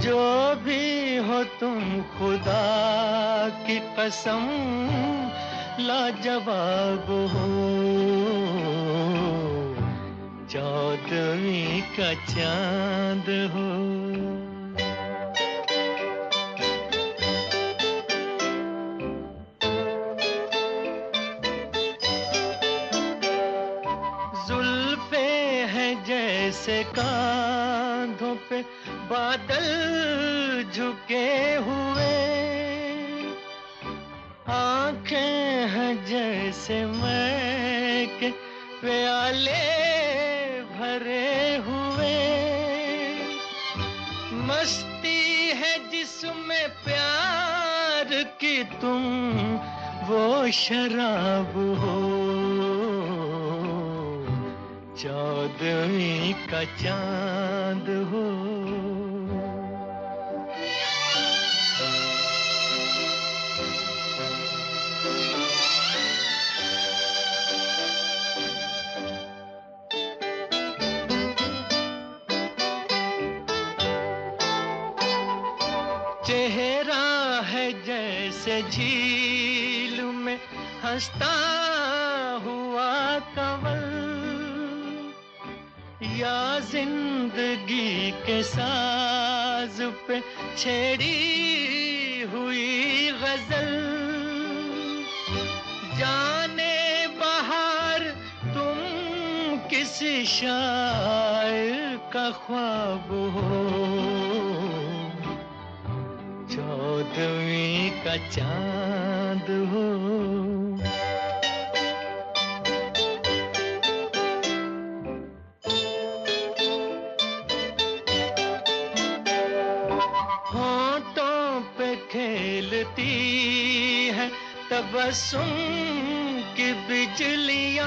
Speaker 10: जो भी हो तुम खुदा की कसम, लाजवाब हो। चौदवी का चाँद हो। जुल्फे हैं जैसे कांधों पे बादल झुके हुए। आँखें हैं जैसे मैं प्याले भरे हुए। मस्ती है जिसमें प्यार की तुम वो शराब हो। चौदवी का चाँद हो। हंसता हुआ कंवल, या ज़िंदगी के साज पे छेड़ी हुई गज़ल। जाने बाहर तुम किसी शायर का ख्वाब हो? चौदवी का चाँद हो तबसुम की बिजलियाँ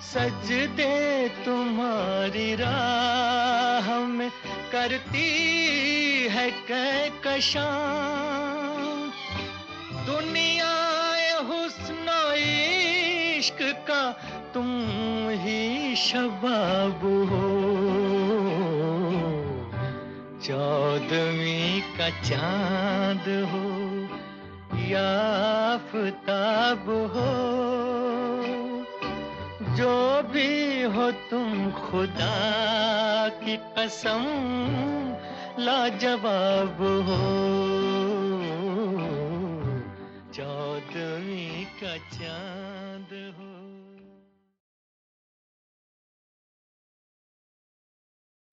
Speaker 10: सजदे तुम्हारी राह में करती है कहकशां दुनिया हुस्न इश्क का तुम ही शबाब हो। चौदवी का चाँद हो। या आफताब हो, जो भी हो तुम खुदा की कसम लाजवाब हो। चौदवी का चाँद हो।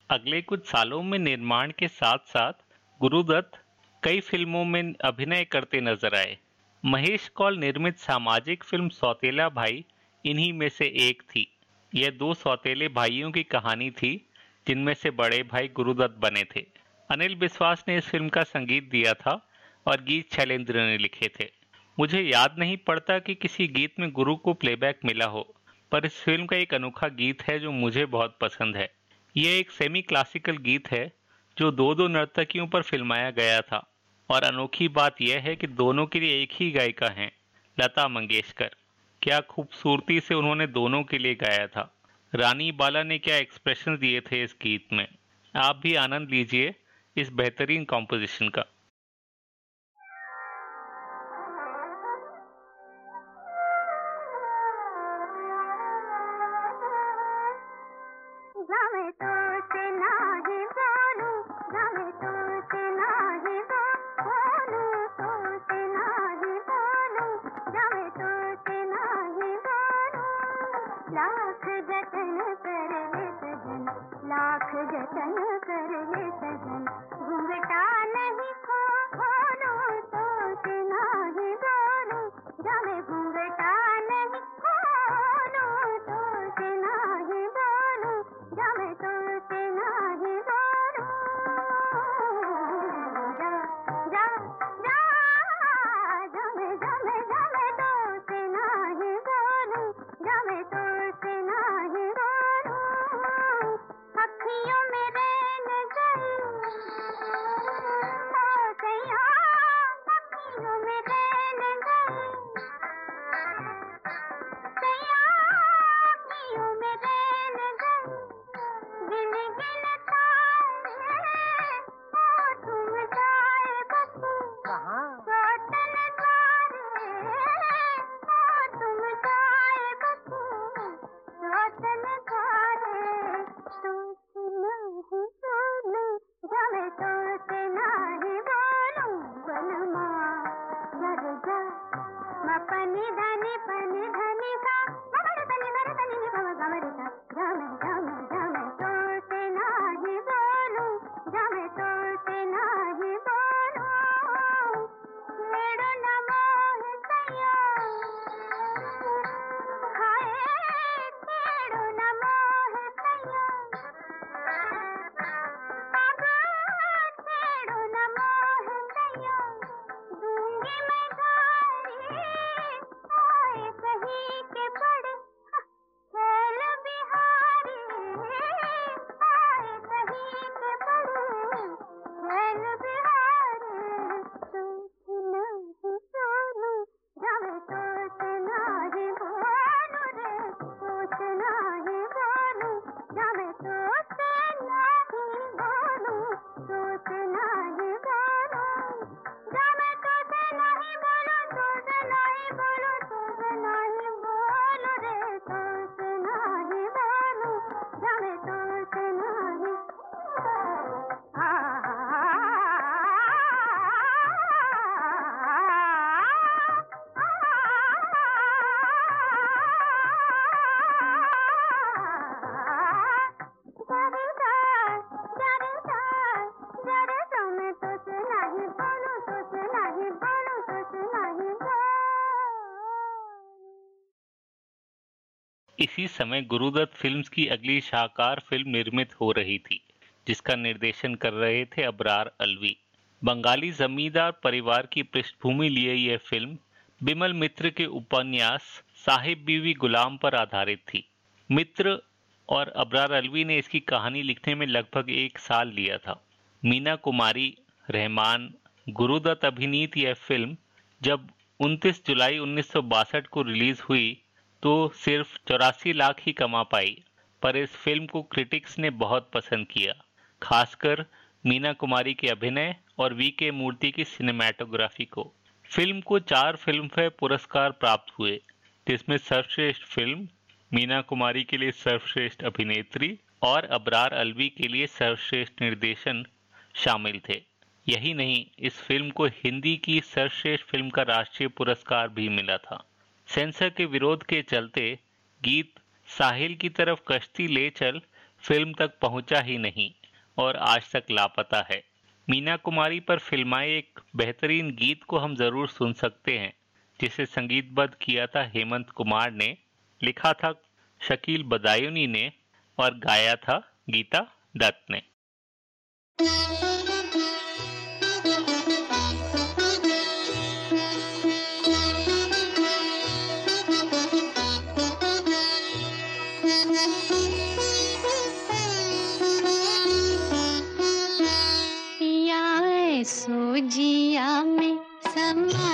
Speaker 1: अगले कुछ सालों में निर्माण के साथ साथ गुरुदत्त कई फ़िल्मों में अभिनय करते नज़र आए। महेश कौल निर्मित सामाजिक फ़िल्म सौतेला भाई इन्हीं में से एक थी। यह दो सौतेले भाइयों की कहानी थी, जिनमें से बड़े भाई गुरुदत्त बने थे। अनिल विश्वास ने इस फ़िल्म का संगीत दिया था और गीत शैलेंद्र ने लिखे थे। मुझे याद नहीं पड़ता कि किसी गीत में गुरु को प्लेबैक मिला हो, पर इस फ़िल्म का एक अनोखा गीत है जो मुझे बहुत पसंद है। यह एक सेमी क्लासिकल गीत है, जो दो दो नर्तकियों पर फिल्माया गया था। और अनोखी बात यह है कि दोनों के लिए एक ही गायिका हैं, लता मंगेशकर। क्या खूबसूरती से उन्होंने दोनों के लिए गाया था। रानी बाला ने क्या एक्सप्रेशन दिए थे इस गीत में? आप भी आनंद लीजिए इस बेहतरीन कॉम्पोजिशन का।
Speaker 11: लाख कर ले सजन घूंघटा
Speaker 1: इसी समय गुरुदत्त फिल्म्स की अगली शाहकार फ़िल्म निर्मित हो रही थी, जिसका निर्देशन कर रहे थे अबरार अलवी। बंगाली जमींदार परिवार की पृष्ठभूमि लिए यह फ़िल्म बिमल मित्र के उपन्यास साहिब बीवी गुलाम पर आधारित थी। मित्र और अबरार अलवी ने इसकी कहानी लिखने में लगभग एक साल लिया था। मीना कुमारी, रहमान, गुरुदत्त अभिनीत यह फ़िल्म जब 29 जुलाई 1962 को रिलीज़ हुई तो सिर्फ़ चौरासी लाख ही कमा पाई, पर इस फ़िल्म को क्रिटिक्स ने बहुत पसंद किया, खासकर मीना कुमारी के अभिनय और वी के मूर्ति की सिनेमाटोग्राफी को। फ़िल्म को चार फ़िल्म फेयर पुरस्कार प्राप्त हुए, जिसमें सर्वश्रेष्ठ फ़िल्म मीना कुमारी के लिए सर्वश्रेष्ठ अभिनेत्री और अबरार अलवी के लिए सर्वश्रेष्ठ निर्देशन शामिल थे। यही नहीं, इस फ़िल्म को हिंदी की सर्वश्रेष्ठ फ़िल्म का राष्ट्रीय पुरस्कार भी मिला था। सेंसर के विरोध के चलते गीत साहिल की तरफ़ कश्ती ले चल फ़िल्म तक पहुँचा ही नहीं और आज तक लापता है। मीना कुमारी पर फिल्माए एक बेहतरीन गीत को हम ज़रूर सुन सकते हैं, जिसे संगीतबद्ध किया था हेमंत कुमार ने, लिखा था शकील बदायूनी ने और गाया था गीता दत्त ने।
Speaker 3: सोजिया में समा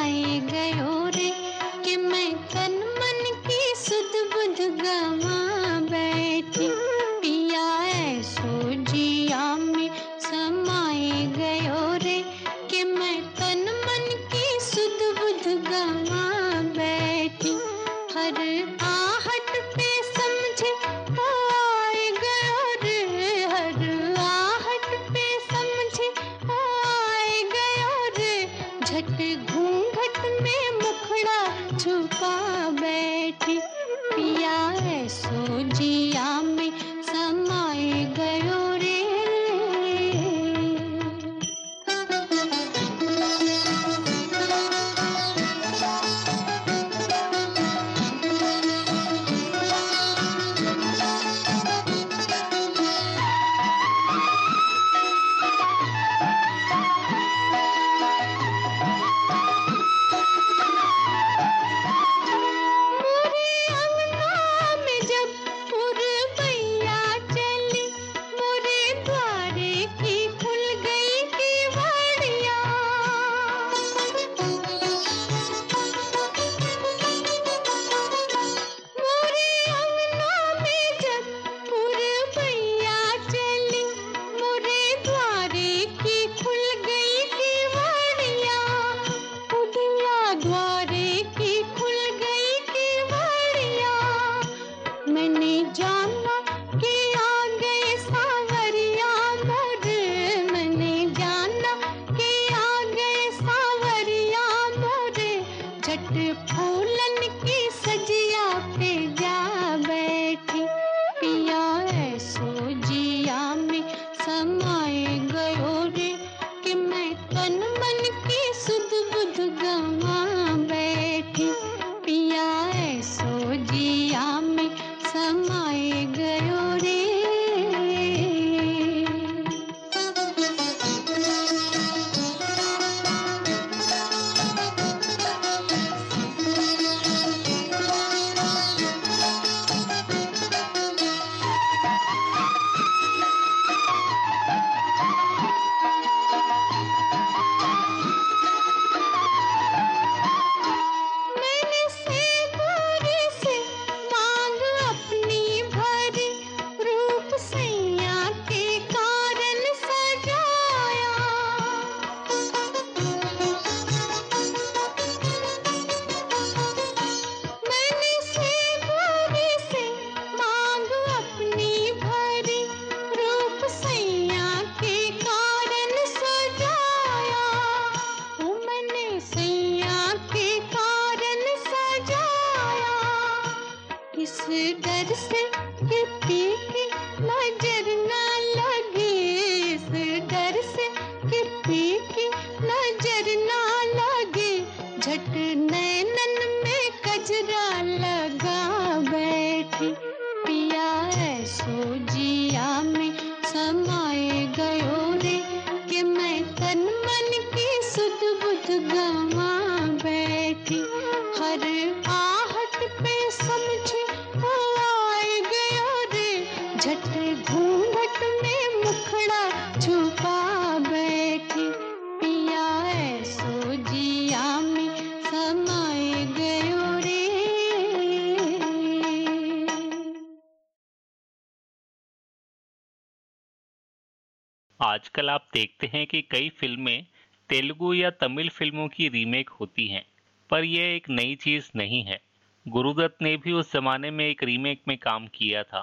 Speaker 1: आजकल आप देखते हैं कि कई फ़िल्में तेलुगु या तमिल फ़िल्मों की रीमेक होती हैं, पर यह एक नई चीज़ नहीं है। गुरुदत्त ने भी उस ज़माने में एक रीमेक में काम किया था,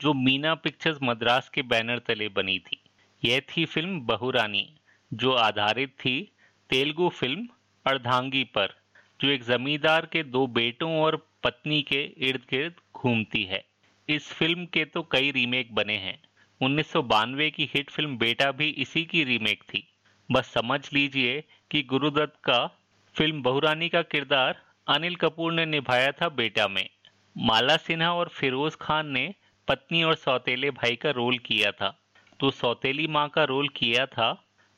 Speaker 1: जो मीना पिक्चर्स मद्रास के बैनर तले बनी थी। यह थी फ़िल्म बहुरानी, जो आधारित थी तेलुगु फ़िल्म अर्धांगी पर, जो एक जमींदार के दो बेटों और पत्नी के इर्द गिर्द घूमती है। इस फ़िल्म के तो कई रीमेक बने हैं। उन्नीस सौ बानवे की हिट फ़िल्म बेटा भी इसी की रीमेक थी। बस समझ लीजिए कि गुरुदत्त का फ़िल्म बहुरानी का किरदार अनिल कपूर ने निभाया था बेटा में। माला सिन्हा और फिरोज खान ने पत्नी और सौतेले भाई का रोल किया था। तो सौतेली माँ का रोल किया था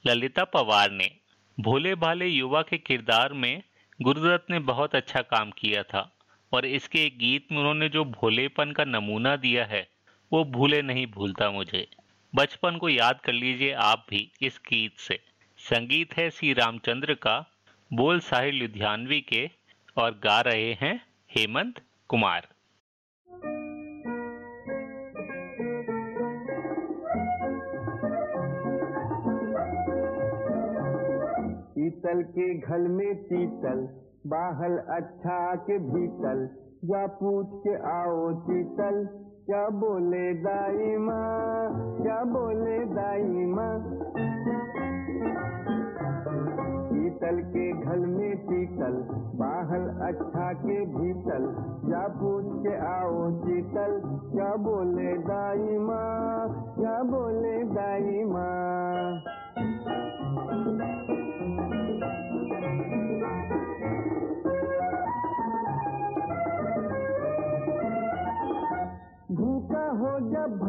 Speaker 1: ललिता पवार ने। भोले भाले युवा के किरदार में गुरुदत्त ने बहुत अच्छा काम किया था और इसके एक गीत में उन्होंने जो भोलेपन का नमूना दिया है वो भूले नहीं भूलता मुझे। बचपन को याद कर लीजिए आप भी इस गीत से। संगीत है सी रामचंद्र का, बोल साहिर लुधियानवी के, और गा रहे हैं हेमंत कुमार।
Speaker 12: पीतल के घल में पीतल बाहल अच्छा के भीतल या पूछ के आओ चीतल क्या बोले दाई माँ? क्या बोले दाई माँ? पीतल के घल में पीतल बाहल अच्छा के भीतल। क्या पूछ के आओ चीतल क्या बोले दाई माँ? क्या बोले दाई माँ? जब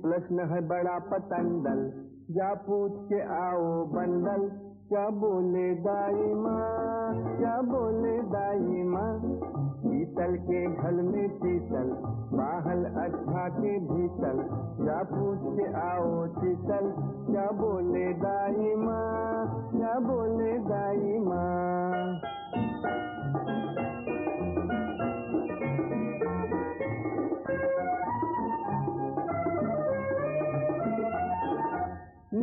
Speaker 12: प्रश्न है बड़ा पतंदल जा पूछ के आओ बंदल क्या बोले दाई माँ? क्या बोले दाई माँ? पीतल के घल में पीतल बाहल अच्छा के भीतल। क्या पूछ के आओ शीतल, क्या बोले दाई माँ? क्या बोले दाई माँ?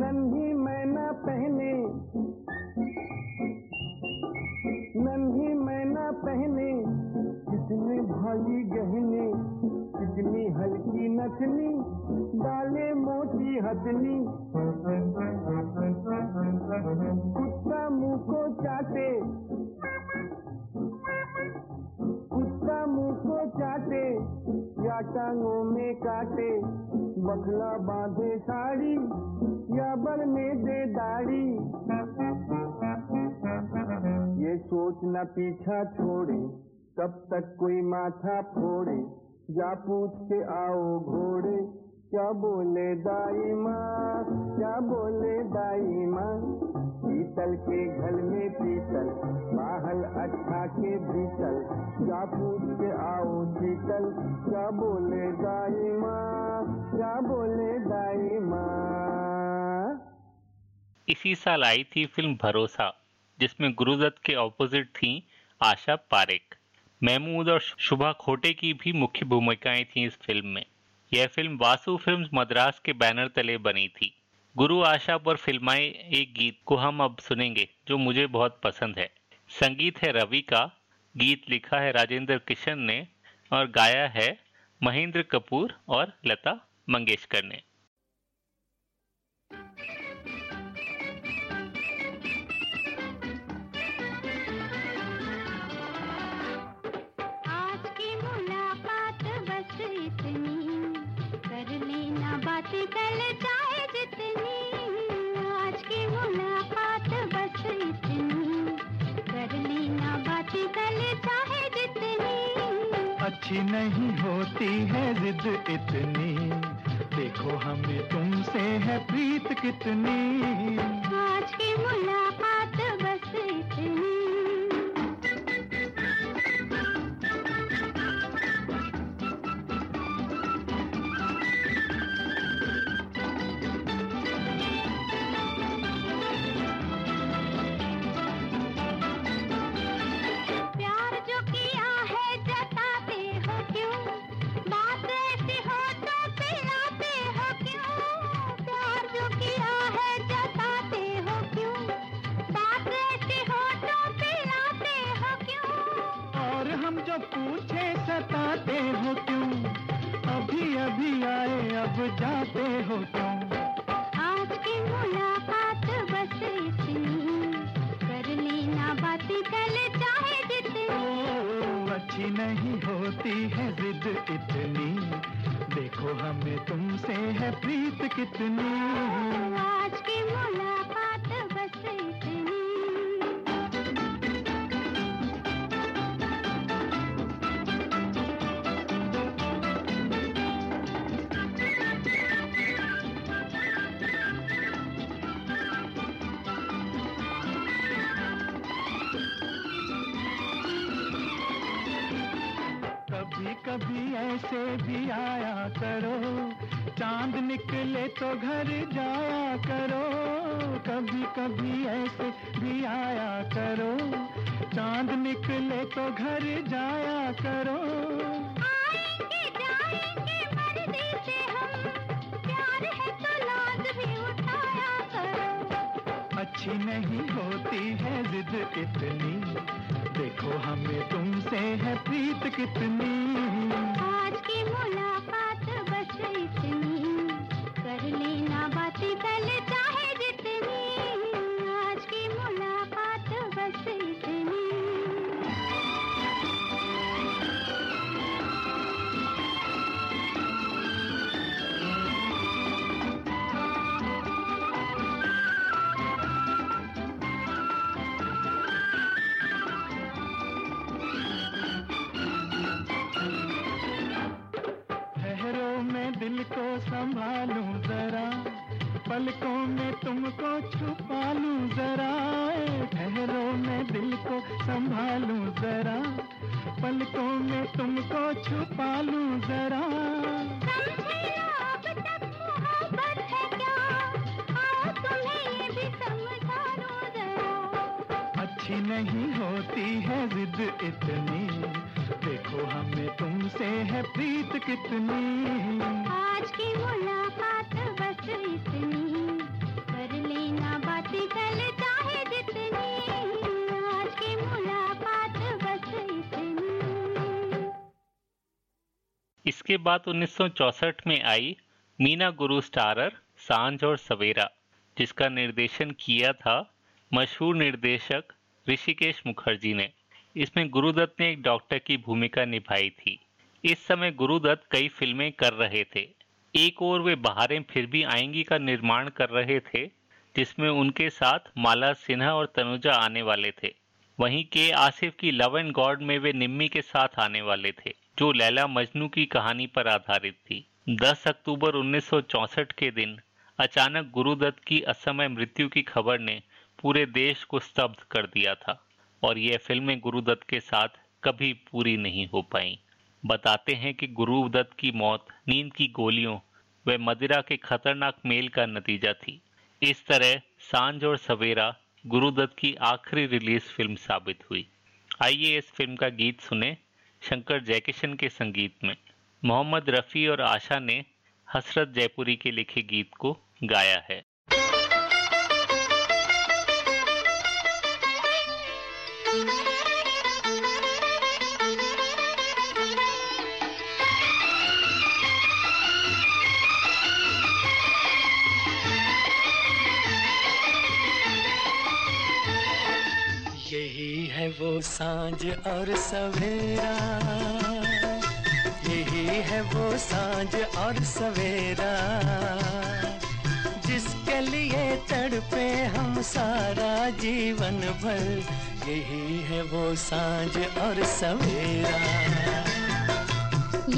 Speaker 12: नन्ही मैना पहने। नन्ही मैना पहने। कितने भारी गहने, कितनी हल्की नथनी, डाले मोटी हथनी। कुत्ता मुँह को चाटे। कुत्ता मुँह को चाटे। या टांगों में काटे, बखला बांधे साड़ी, या बल में दे दाढ़ी। ये सोचना पीछा छोड़े तब तक कोई माथा फोड़े या पूछ के आओ घोड़े। क्या बोले दाई माँ? क्या बोले दाई माँ? पीतल के घल में पीतल, बाहल अच्छा के भीतल। जा पूछ के आओ शीतल? क्या बोले दाई माँ? क्या बोले दाई माँ?
Speaker 1: इसी साल आई थी फ़िल्म भरोसा, जिसमें गुरुदत्त के ऑपोजिट थी आशा पारेख। महमूद और शुभा खोटे की भी मुख्य भूमिकाएँ थी इस फ़िल्म में। यह फ़िल्म वासु फिल्म्स मद्रास के बैनर तले बनी थी। गुरु आशा पर फिल्माए एक गीत को हम अब सुनेंगे, जो मुझे बहुत पसंद है। संगीत है रवि का, गीत लिखा है राजेंद्र किशन ने, और गाया है महेंद्र कपूर और लता मंगेशकर ने।
Speaker 10: अच्छी नहीं होती है जिद इतनी। देखो हमें तुमसे है प्रीत कितनी।
Speaker 3: आज की मुलाकात
Speaker 10: कितनी
Speaker 3: आज की मुलाकात बस इतनी।
Speaker 10: कभी कभी ऐसे भी कितनी
Speaker 1: इसके बाद 1964 में आई मीना गुरु स्टारर, साँझ और सवेरा, जिसका निर्देशन किया था मशहूर निर्देशक ऋषिकेश मुखर्जी ने। इसमें गुरुदत्त ने एक डॉक्टर की भूमिका निभाई थी। इस समय गुरुदत्त कई फ़िल्में कर रहे थे। एक और वे बहारें फिर भी आएँगी का निर्माण कर रहे थे, जिसमें उनके साथ माला सिन्हा और तनुजा आने वाले थे। वहीं के आसिफ की लव एंड गॉड में वे निम्मी के साथ आने वाले थे, जो लैला मजनू की कहानी पर आधारित थी। 10 अक्टूबर 1964 के दिन, अचानक गुरुदत्त की असमय मृत्यु की खबर ने पूरे देश को स्तब्ध कर दिया था, और यह फ़िल्में गुरुदत्त के साथ कभी पूरी नहीं हो पाई। बताते हैं कि गुरुदत्त की मौत, नींद की गोलियों, व मदिरा के खतरनाक मेल का नतीजा थी। इस तरह साँझ और सवेरा गुरुदत्त की आखिरी रिलीज़ फ़िल्म साबित हुई। आइए इस फ़िल्म का गीत सुने शंकर जयकिशन के संगीत में। मोहम्मद रफ़ी और आशा ने हसरत जयपुरी के लिखे गीत को गाया है।
Speaker 10: वो साँझ और सवेरा। यही है वो साँझ और सवेरा। जिसके लिए तड़पे हम सारा जीवन भर, यही है वो साँझ और सवेरा।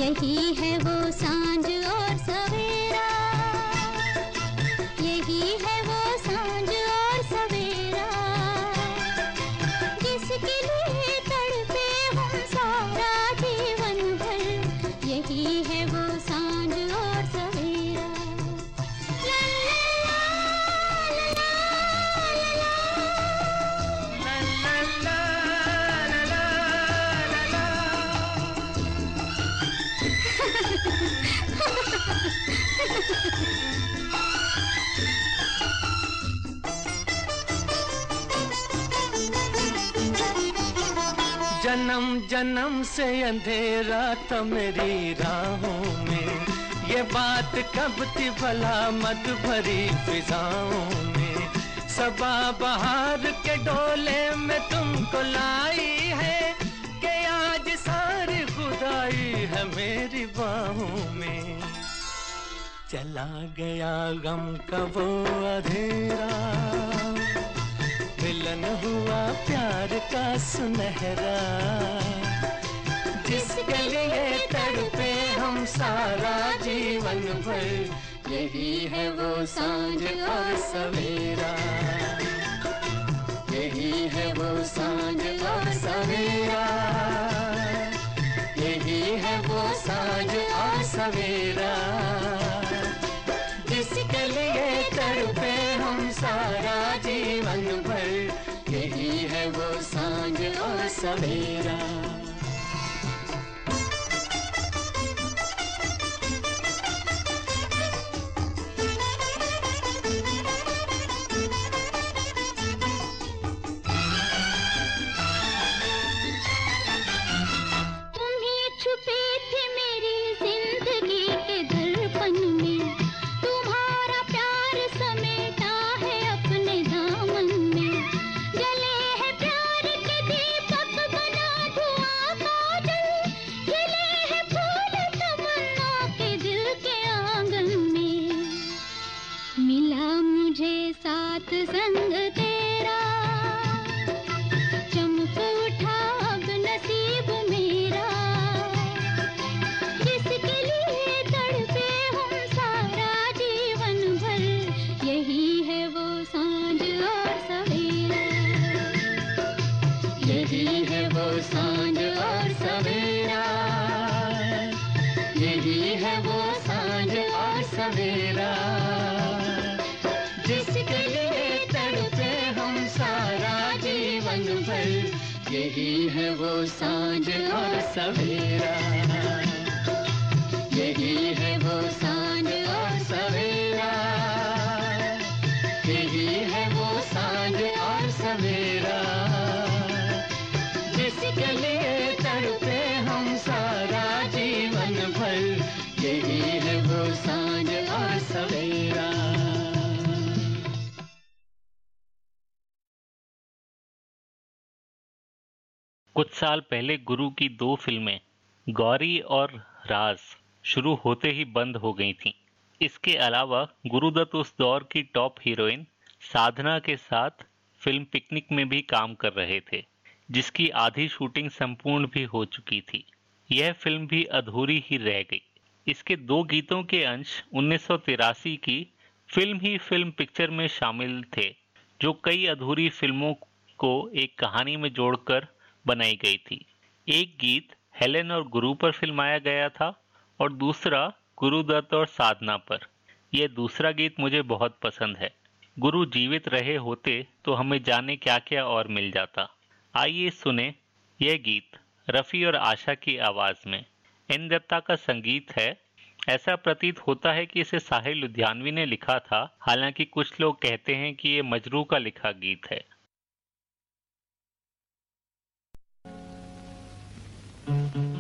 Speaker 3: यही है वो साँझ
Speaker 10: जन्म जन्म से अंधेरा था मेरी राहों में। ये बात कब थी भला, मत भरी फिजाओं में। सबा बहार के डोले में तुमको लाई है कि आज सारी खुदाई है
Speaker 13: है मेरी बाहों में। चला गया गम का वो अंधेरा। मिलन हुआ प्यार का सुनहरा। जिसके लिए तड़पे हम सारा जीवन भर, यही है वो साँझ और सवेरा। यही है वो साँझ और सवेरा। यही है वो साँझ और सवेरा। और
Speaker 1: साल पहले गुरु की दो फ़िल्में, गौरी और राज, शुरू होते ही बंद हो गई थीं। इसके अलावा गुरुदत्त उस दौर की टॉप हीरोइन साधना के साथ फ़िल्म पिकनिक में भी काम कर रहे थे, जिसकी आधी शूटिंग संपूर्ण भी हो चुकी थी यह फ़िल्म भी अधूरी ही रह गई इसके दो गीतों के अंश 1983 की फ़िल्म ही फ़िल्म पिक्चर में शामिल थे, जो कई अधूरी फ़िल्मों को एक कहानी में जोड़कर बनाई गई थी। एक गीत हेलेन और गुरु पर फिल्माया गया था और दूसरा गुरुदत्त और साधना पर। यह दूसरा गीत मुझे बहुत पसंद है। गुरु जीवित रहे होते तो हमें जाने क्या क्या और मिल जाता। आइए सुने यह गीत रफी और आशा की आवाज़ में। एन दत्ता का संगीत है। ऐसा प्रतीत होता है कि इसे साहिल लुधियानवी ने लिखा था। हालाँकि कुछ लोग कहते हैं कि ये मजरू का लिखा गीत है।
Speaker 3: कितना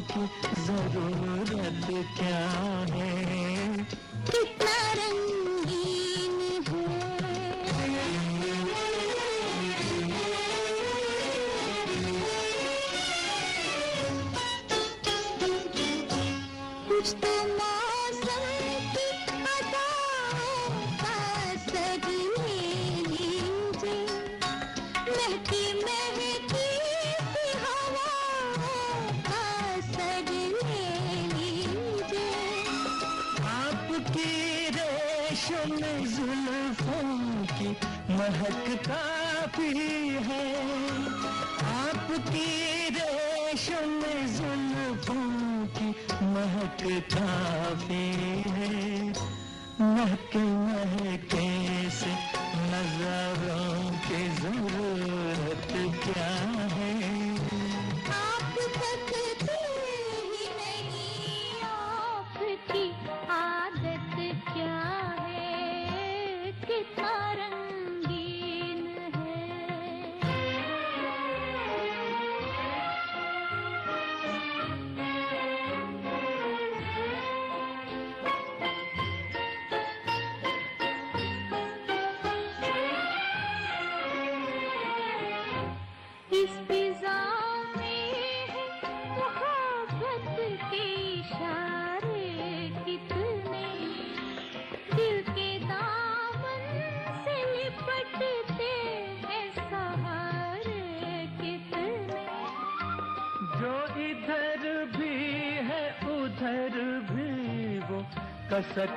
Speaker 3: की
Speaker 13: ज़रूरत क्या है?
Speaker 14: काफ़ी है महके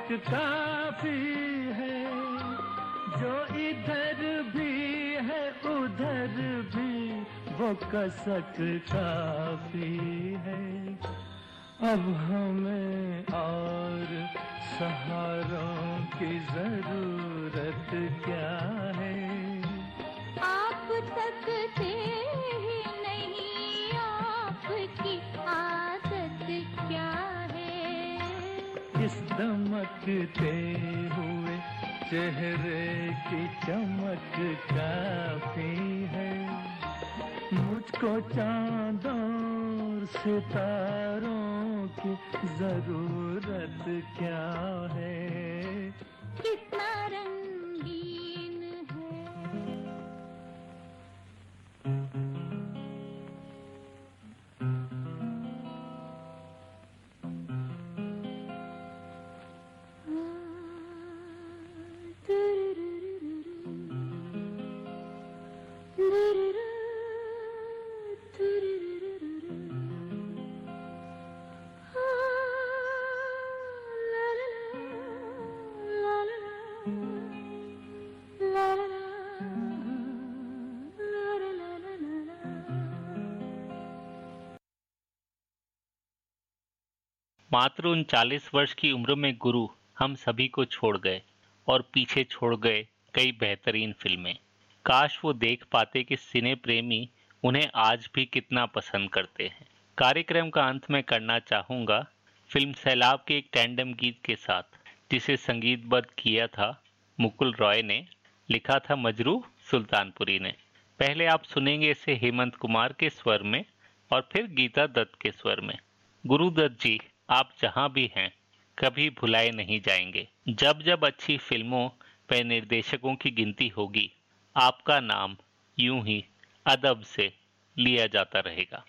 Speaker 14: कसक काफ़ी है, जो इधर भी है, उधर भी वो कसक काफ़ी है। अब हमें और सहारों की ज़रूरत क्या है?
Speaker 3: आप सकते
Speaker 14: दमकते हुए चेहरे की चमक काफ़ी है। मुझको चांदों सितारों की ज़रूरत क्या है?
Speaker 3: कितना रंगीन
Speaker 9: मात्र उनचालीस वर्ष की उम्र में गुरु हम सभी को छोड़ गए और पीछे छोड़ गए कई बेहतरीन फ़िल्में। काश वो देख पाते कि सिने प्रेमी उन्हें आज भी कितना पसंद करते हैं। कार्यक्रम का अंत में करना चाहूँगा फ़िल्म सैलाब के एक टैंडम गीत के साथ, जिसे संगीतबद्ध किया था मुकुल रॉय ने, लिखा था मजरू सुल्तानपुरी ने। पहले आप सुनेंगे इसे हेमंत कुमार के स्वर में और फिर गीता दत्त के स्वर में। गुरुदत्त जी आप जहाँ भी हैं, कभी भुलाए नहीं जाएँगे। जब जब अच्छी फ़िल्मों पर निर्देशकों की गिनती होगी, आपका नाम यूँ ही अदब से लिया जाता रहेगा।